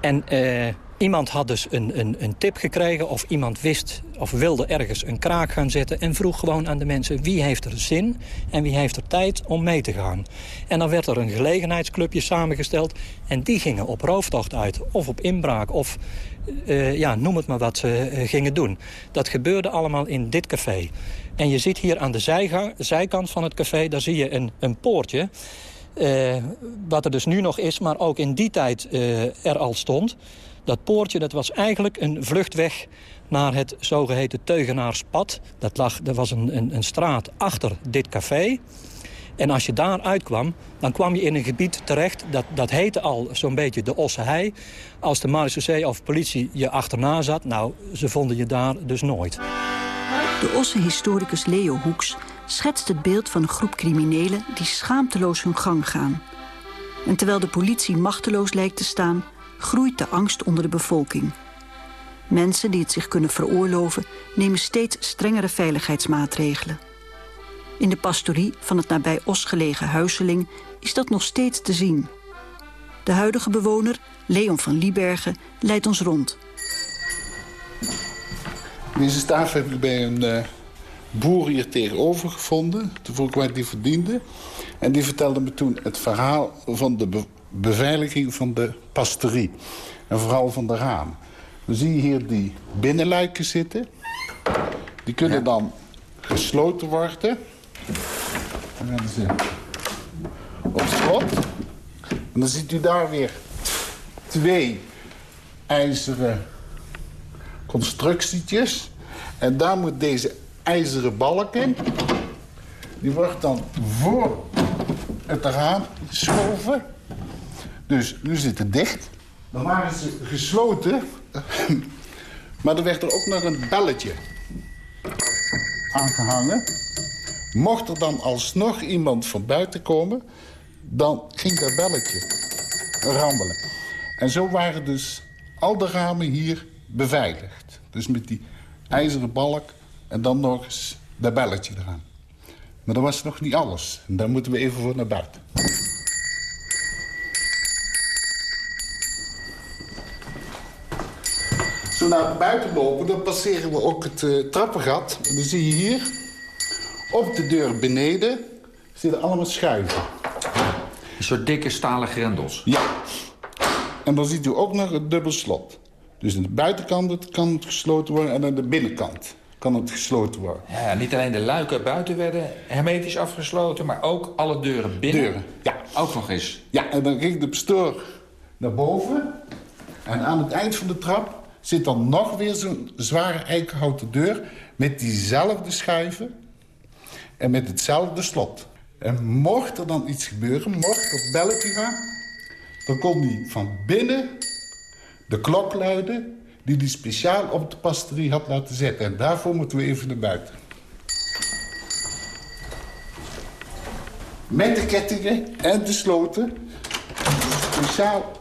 En eh, iemand had dus een, een, een tip gekregen of iemand wist of wilde ergens een kraak gaan zetten... en vroeg gewoon aan de mensen wie heeft er zin en wie heeft er tijd om mee te gaan. En dan werd er een gelegenheidsclubje samengesteld en die gingen op rooftocht uit of op inbraak of eh, ja, noem het maar wat ze eh, gingen doen. Dat gebeurde allemaal in dit café. En je ziet hier aan de zijkant van het café, daar zie je een, een poortje... Eh, wat er dus nu nog is, maar ook in die tijd eh, er al stond. Dat poortje dat was eigenlijk een vluchtweg naar het zogeheten Teugenaarspad. Dat, lag, dat was een, een, een straat achter dit café. En als je daar uitkwam, dan kwam je in een gebied terecht... dat, dat heette al zo'n beetje de Osse Hei. Als de marechaussee of politie je achterna zat... nou, ze vonden je daar dus nooit. De Osse-historicus Leo Hoeks schetst het beeld van een groep criminelen... die schaamteloos hun gang gaan. En terwijl de politie machteloos lijkt te staan... groeit de angst onder de bevolking. Mensen die het zich kunnen veroorloven... nemen steeds strengere veiligheidsmaatregelen. In de pastorie van het nabij Os gelegen Huizeling is dat nog steeds te zien. De huidige bewoner, Leon van Liebergen, leidt ons rond. Deze staaf heb ik bij een uh, boer hier tegenover gevonden. Ik wat die verdiende. En die vertelde me toen het verhaal van de be beveiliging van de pastorie. En vooral van de raam. Dan zie je hier die binnenluiken zitten. Die kunnen dan gesloten worden. En dan ze op schot. En dan ziet u daar weer twee ijzeren constructietjes. En daar moet deze ijzeren balk in. Die wordt dan voor het raam geschoven. Dus nu zit het dicht. Dan waren ze gesloten. maar er werd er ook nog een belletje aangehangen. Mocht er dan alsnog iemand van buiten komen... dan ging dat belletje rammelen. En zo waren dus al de ramen hier beveiligd. Dus met die ijzeren balk en dan nog eens dat belletje eraan. Maar dat was nog niet alles. En daar moeten we even voor naar buiten. Zo naar buiten lopen, dan passeren we ook het uh, trappengat. En dan zie je hier, op de deur beneden, zitten allemaal schuiven. Een soort dikke stalen grendels. Ja. En dan ziet u ook nog het dubbel slot. Dus aan de buitenkant kan het gesloten worden en aan de binnenkant kan het gesloten worden. Ja, niet alleen de luiken buiten werden hermetisch afgesloten... maar ook alle deuren binnen. Deuren, ja. Ook nog eens. Ja, en dan ging de pastoor naar boven. En aan het eind van de trap zit dan nog weer zo'n zware eikenhouten deur... met diezelfde schuiven en met hetzelfde slot. En mocht er dan iets gebeuren, mocht dat belletje gaan... dan kon hij van binnen de klok luiden... die hij speciaal op de pastorie had laten zetten. En daarvoor moeten we even naar buiten. Met de kettingen en de sloten. Speciaal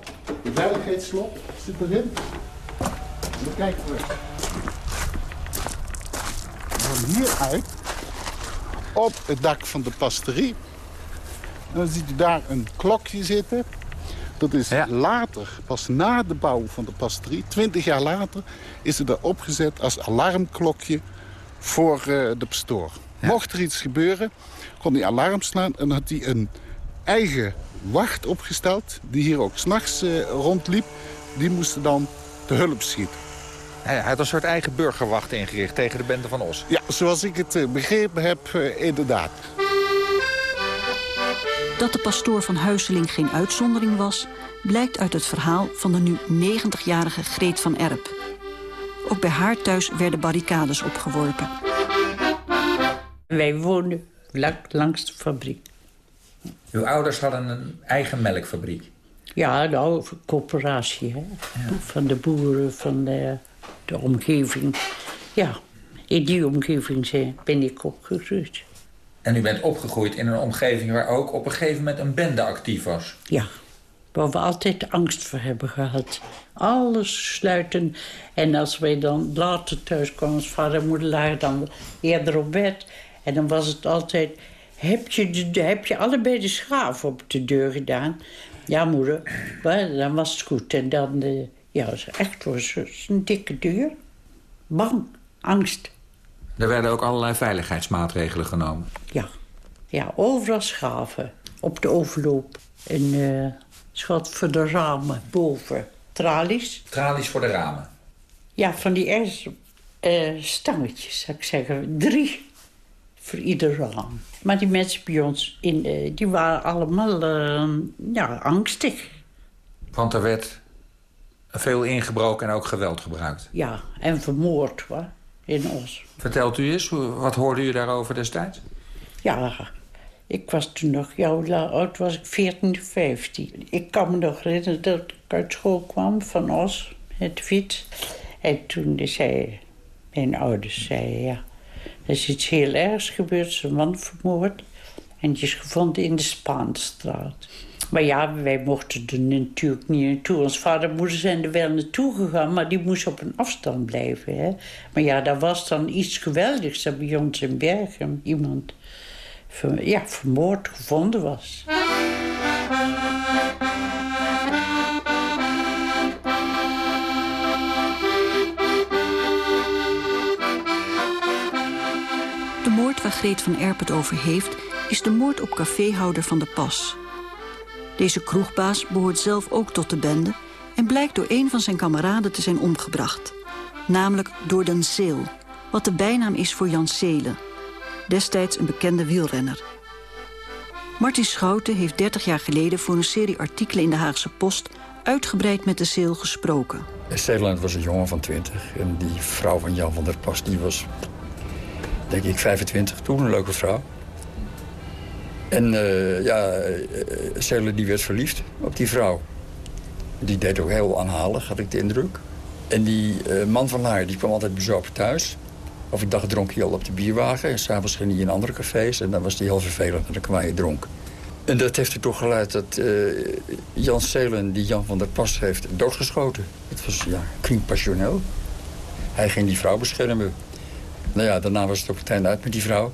veiligheidsslot zit erin. Dan kijken we van hieruit op het dak van de pastorie. En dan ziet u daar een klokje zitten. Dat is later, pas na de bouw van de pastorie, 20 jaar later... is het er opgezet als alarmklokje voor uh, de pastoor. Mocht er iets gebeuren, kon hij alarm slaan... en had hij een eigen wacht opgesteld... die hier ook s'nachts uh, rondliep. Die moesten dan te hulp schieten. Hij had een soort eigen burgerwacht ingericht tegen de bende van Os. Ja, zoals ik het uh, begrepen heb, inderdaad. Dat de pastoor van Huiseling geen uitzondering was... blijkt uit het verhaal van de nu 90-jarige Greet van Erp. Ook bij haar thuis werden barricades opgeworpen. Wij woonden langs de fabriek. Uw ouders hadden een eigen melkfabriek? Ja, nou, coöperatie. Hè? Van de boeren, van de, de omgeving. Ja, in die omgeving ben ik opgegroeid. En u bent opgegroeid in een omgeving waar ook op een gegeven moment een bende actief was. Ja, waar we altijd angst voor hebben gehad. Alles sluiten. En als wij dan later thuis kwamen, als vader en moeder lagen dan eerder op bed. En dan was het altijd, heb je, de, heb je allebei de schaaf op de deur gedaan? Ja, moeder, maar dan was het goed. En dan, uh, ja, echt was een dikke deur. Bang, angst. Er werden ook allerlei veiligheidsmaatregelen genomen. Ja, ja overal schaven. Op de overloop. En uh, schat voor de ramen boven. Tralies. Tralies voor de ramen? Ja, van die eerste uh, stangetjes, zou ik zeggen. Drie voor ieder raam. Maar die mensen bij ons, in, uh, die waren allemaal ja, angstig. Want er werd veel ingebroken en ook geweld gebruikt? Ja, en vermoord hoor in Os. Vertelt u eens, wat hoorde u daarover destijds? Ja, ik was toen nog, ja, oud was ik 14, 15. Ik kan me nog herinneren dat ik uit school kwam van Os, het fiets. En toen zei mijn ouders, zei, ja, er is iets heel ergs gebeurd, zijn man vermoord. En die is gevonden in de Spaanstraat. Maar ja, wij mochten er natuurlijk niet naartoe. Ons vader en moeder zijn er wel naartoe gegaan... maar die moest op een afstand blijven. Hè? Maar ja, daar was dan iets geweldigs... dat bij ons in Bergen iemand ja, vermoord gevonden was. De moord waar Greet van Erp het over heeft... is de moord op caféhouder van de Pas. Deze kroegbaas behoort zelf ook tot de bende... en blijkt door een van zijn kameraden te zijn omgebracht. Namelijk door Den Seel, wat de bijnaam is voor Jan Seelen. Destijds een bekende wielrenner. Martin Schouten heeft 30 jaar geleden voor een serie artikelen in de Haagse Post... uitgebreid met de Seel gesproken. Zeeland was een jongen van 20 en die vrouw van Jan van der Pas... die was, denk ik, 25 toen, een leuke vrouw. En uh, ja, Celle die werd verliefd op die vrouw. Die deed ook heel aanhalig, had ik de indruk. En die uh, man van haar die kwam altijd bezopen thuis. Of ik dag dronk hij al op de bierwagen. En s'avonds ging hij in andere cafés. En dan was hij heel vervelend en dan kwam hij dronk. En dat heeft ertoe geleid dat Jan Selen, die Jan van der Pas heeft, doodgeschoten. Het was ja, passioneel. Hij ging die vrouw beschermen. Nou ja, daarna was het op het einde uit met die vrouw.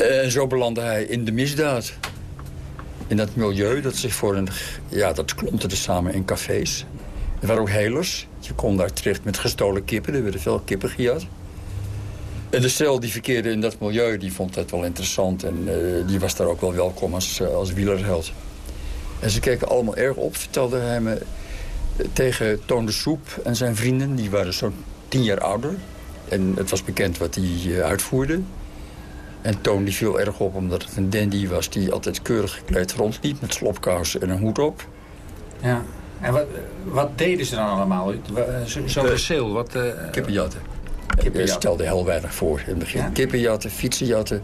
En zo belandde hij in de misdaad. In dat milieu dat zich voor een... Ja, dat klonterde samen in cafés. Er waren ook helers. Je kon daar terecht met gestolen kippen. Er werden veel kippen gejat. En de cel die verkeerde in dat milieu, die vond dat wel interessant. En uh, die was daar ook wel welkom als, uh, als wielerheld. En ze keken allemaal erg op, vertelde hij me... tegen Toon de Soep en zijn vrienden. Die waren zo'n tien jaar ouder. En het was bekend wat hij uitvoerde. En Toon die viel erg op omdat het een dandy was... die altijd keurig gekleed rondliep met slopkousen en een hoed op. Ja, en wat, wat deden ze dan allemaal? Zo'n perceel, wat... Uh, kippenjatten. Ik stelde heel weinig voor in het begin. Ja? Kippenjatten, fietsenjatten.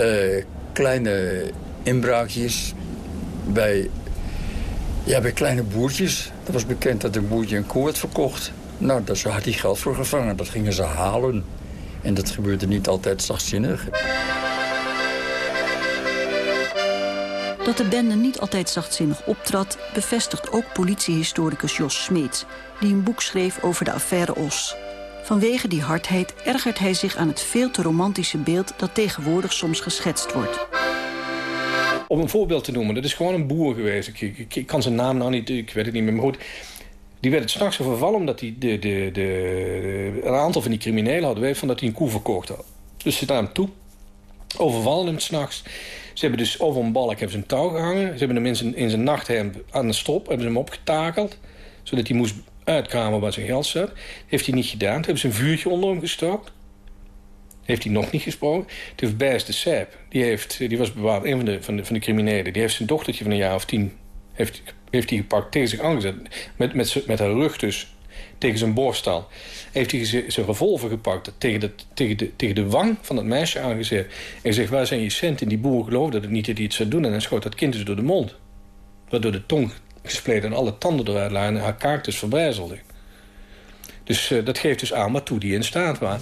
Uh, kleine inbraakjes bij, ja, bij kleine boertjes. Dat was bekend dat een boertje een koe had verkocht. Nou, daar had hij geld voor gevangen. Dat gingen ze halen. En dat gebeurde niet altijd zachtzinnig. Dat de bende niet altijd zachtzinnig optrad... bevestigt ook politiehistoricus Jos Smeets... die een boek schreef over de affaire Os. Vanwege die hardheid ergert hij zich aan het veel te romantische beeld... dat tegenwoordig soms geschetst wordt. Om een voorbeeld te noemen, dat is gewoon een boer geweest. Ik, ik, kan zijn naam nou niet, ik weet het niet meer, maar goed... Die werd s'nachts overvallen omdat hij de, de, de, een aantal van die criminelen hadden weten van dat hij een koe verkocht had. Dus ze naar hem toe, overvallen hem s'nachts. Ze hebben dus over een balk hebben ze een touw gehangen. Ze hebben hem in zijn, in zijn nachthemd aan de stop, hebben ze hem opgetakeld. Zodat hij moest uitkramen waar zijn geld zat. heeft hij niet gedaan. Toen hebben ze een vuurtje onder hem gestoken. Heeft hij nog niet gesproken. Toen heeft Bijs de Sepp, die, heeft, die was bewaard, een van de, van, de, van de criminelen... die heeft zijn dochtertje van een jaar of tien heeft, heeft hij gepakt, tegen zich aangezet. Met, met, met haar rug dus tegen zijn borststal. Heeft hij zijn revolver gepakt, tegen de, tegen, de, tegen de wang van het meisje aangezet. En zegt, waar zijn je centen? Die boer geloofde dat het niet dat hij iets zou doen. En hij schoot dat kind dus door de mond. Waardoor de tong gespleten en alle tanden eruit lagen en haar kaak dus verbrijzelde. Dus uh, dat geeft dus aan waartoe die in staat was.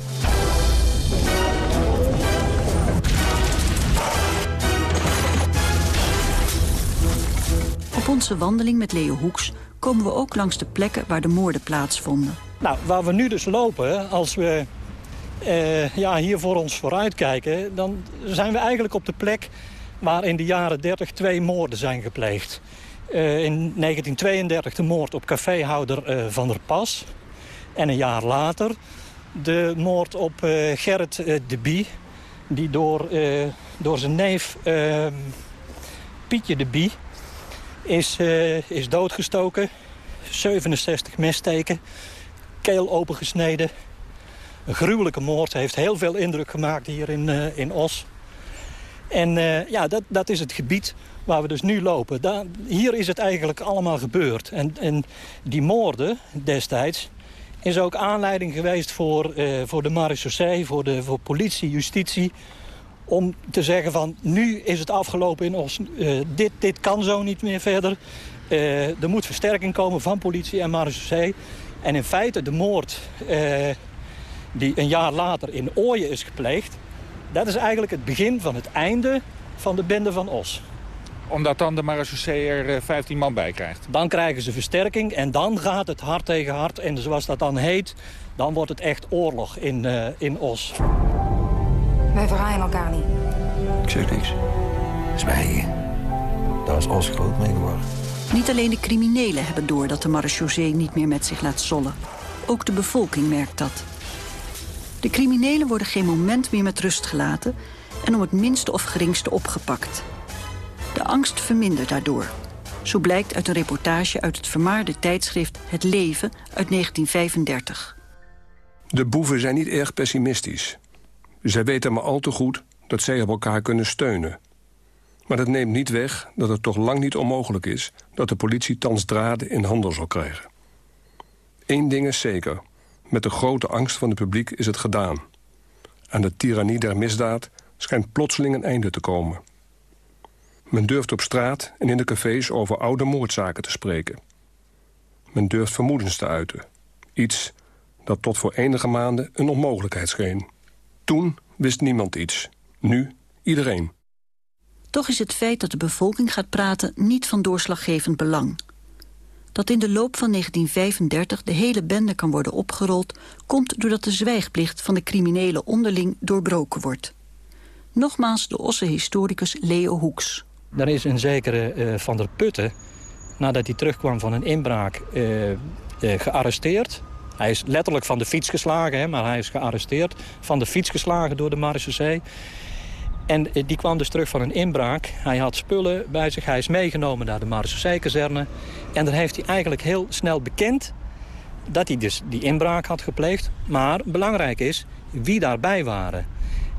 Onze wandeling met Leo Hoeks komen we ook langs de plekken waar de moorden plaatsvonden. Nou, waar we nu dus lopen, als we uh, ja, hier voor ons vooruit kijken... dan zijn we eigenlijk op de plek waar in de jaren 30 twee moorden zijn gepleegd. Uh, in 1932 de moord op caféhouder uh, Van der Pas. En een jaar later de moord op Gerrit de Bie... die door, door zijn neef Pietje de Bie is, uh, is doodgestoken. 67 messteken. Keel opengesneden. Een gruwelijke moord. Heeft heel veel indruk gemaakt hier in, uh, in Os. En uh, ja, dat, dat is het gebied waar we dus nu lopen. Daar, hier is het eigenlijk allemaal gebeurd. En, en die moorden destijds is ook aanleiding geweest voor, voor de marechaussee, voor, de, voor politie, justitie om te zeggen van nu is het afgelopen in ons. Uh, dit, dit kan zo niet meer verder. Uh, er moet versterking komen van politie en marechaussee. En in feite de moord uh, die een jaar later in Ooyen is gepleegd... dat is eigenlijk het begin van het einde van de bende van Os. Omdat dan de marechaussee er 15 man bij krijgt? Dan krijgen ze versterking en dan gaat het hard tegen hard. En zoals dat dan heet, dan wordt het echt oorlog in, in Os. Wij verraaien elkaar niet. Ik zeg niks. Dat is mij hier. Daar is Os groot mee geworden. Niet alleen de criminelen hebben door dat de marechaussee niet meer met zich laat zollen. Ook de bevolking merkt dat. De criminelen worden geen moment meer met rust gelaten... en om het minste of geringste opgepakt. De angst vermindert daardoor. Zo blijkt uit een reportage uit het vermaarde tijdschrift Het Leven uit 1935. De boeven zijn niet erg pessimistisch. Zij weten maar al te goed dat zij op elkaar kunnen steunen. Maar dat neemt niet weg dat het toch lang niet onmogelijk is... dat de politie thans draden in handen zal krijgen. Eén ding is zeker. Met de grote angst van het publiek is het gedaan. Aan de tirannie der misdaad schijnt plotseling een einde te komen. Men durft op straat en in de cafés over oude moordzaken te spreken. Men durft vermoedens te uiten. Iets dat tot voor enige maanden een onmogelijkheid scheen. Toen wist niemand iets. Nu iedereen. Toch is het feit dat de bevolking gaat praten niet van doorslaggevend belang. Dat in de loop van 1935 de hele bende kan worden opgerold... komt doordat de zwijgplicht van de criminelen onderling doorbroken wordt. Nogmaals de Osse historicus Leo Hoeks. Er is een zekere uh, Van der Putten, nadat hij terugkwam van een inbraak, uh, uh, gearresteerd. Hij is letterlijk van de fiets geslagen, hè, maar hij is gearresteerd. Van de fiets geslagen door de Marechaussee. En die kwam dus terug van een inbraak. Hij had spullen bij zich, hij is meegenomen naar de Marechaussee-kazerne. En dan heeft hij eigenlijk heel snel bekend dat hij dus die inbraak had gepleegd. Maar belangrijk is wie daarbij waren.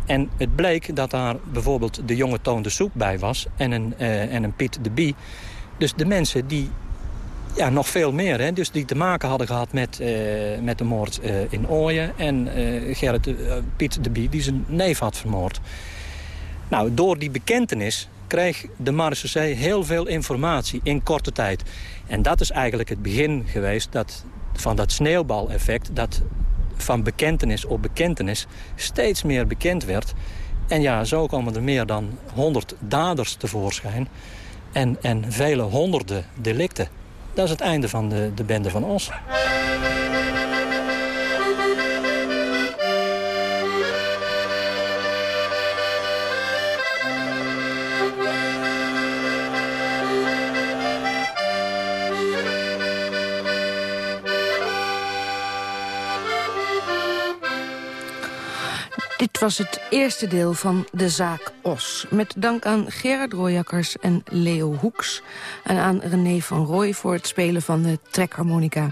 En het bleek dat daar bijvoorbeeld de jonge Toon de Soep bij was en een, uh, en een Piet de Bie. Dus de mensen die, ja, nog veel meer, hè, dus die te maken hadden gehad met, uh, met de moord uh, in Ooyen. En Gerrit, Piet de Bie die zijn neef had vermoord. Nou, door die bekentenis kreeg de marechaussee heel veel informatie in korte tijd. En dat is eigenlijk het begin geweest dat, van dat sneeuwbaleffect... dat van bekentenis op bekentenis steeds meer bekend werd. En ja, zo komen er meer dan 100 daders tevoorschijn. En, en vele honderden delicten. Dat is het einde van de, de bende van Os. Dit was het eerste deel van De Zaak Os. Met dank aan Gerard Royakkers en Leo Hoeks. En aan René van Rooij voor het spelen van de trekharmonica.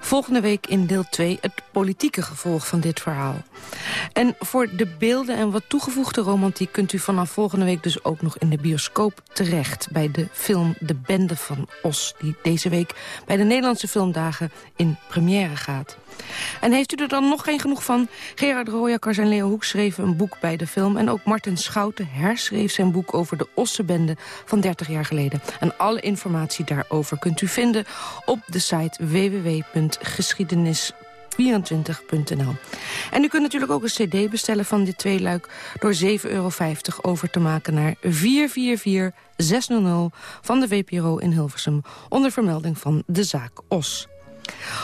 Volgende week in deel 2 het politieke gevolg van dit verhaal. En voor de beelden en wat toegevoegde romantiek... kunt u vanaf volgende week dus ook nog in de bioscoop terecht... bij de film De Bende van Os... die deze week bij de Nederlandse Filmdagen in première gaat. En heeft u er dan nog geen genoeg van? Gerard Royakkers en Leo Hoek schreven een boek bij de film... en ook Martin Schouten herschreef zijn boek over de Ossenbende van 30 jaar geleden. En alle informatie daarover kunt u vinden op de site www.geschiedenis 24.nl. En u kunt natuurlijk ook een cd bestellen van dit tweeluik... door 7,50 euro over te maken naar 444600 van de WPRO in Hilversum... onder vermelding van de zaak Os.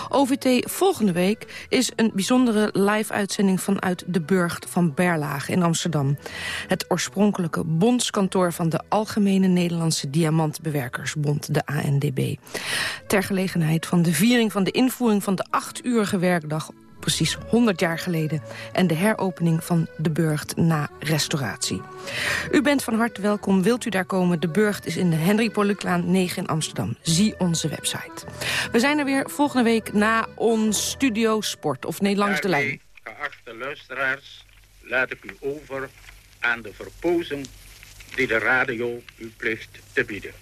OVT volgende week is een bijzondere live-uitzending vanuit de Burgt van Berlage in Amsterdam. Het oorspronkelijke bondskantoor van de Algemene Nederlandse Diamantbewerkersbond, de ANDB. Ter gelegenheid van de viering van de invoering van de acht-urige werkdag precies 100 jaar geleden... en de heropening van de Burgt na restauratie. U bent van harte welkom. Wilt u daar komen? De Burgt is in de Henry Poluklaan 9 in Amsterdam. Zie onze website. We zijn er weer volgende week na ons Studio Sport. Of nee, langs de lijn. geachte luisteraars, laat ik u over aan de verpozen die de radio u plicht te bieden.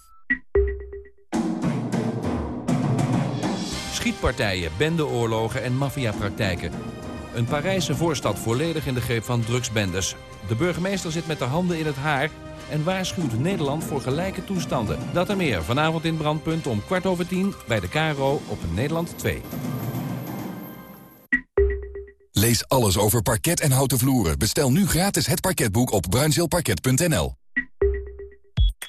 Schietpartijen, bendeoorlogen en maffiapraktijken. Een Parijse voorstad volledig in de greep van drugsbendes. De burgemeester zit met de handen in het haar en waarschuwt Nederland voor gelijke toestanden. Dat en meer vanavond in Brandpunt om kwart over tien bij de KRO op Nederland 2. Lees alles over parket en houten vloeren. Bestel nu gratis het parketboek op bruinzeelparket.nl.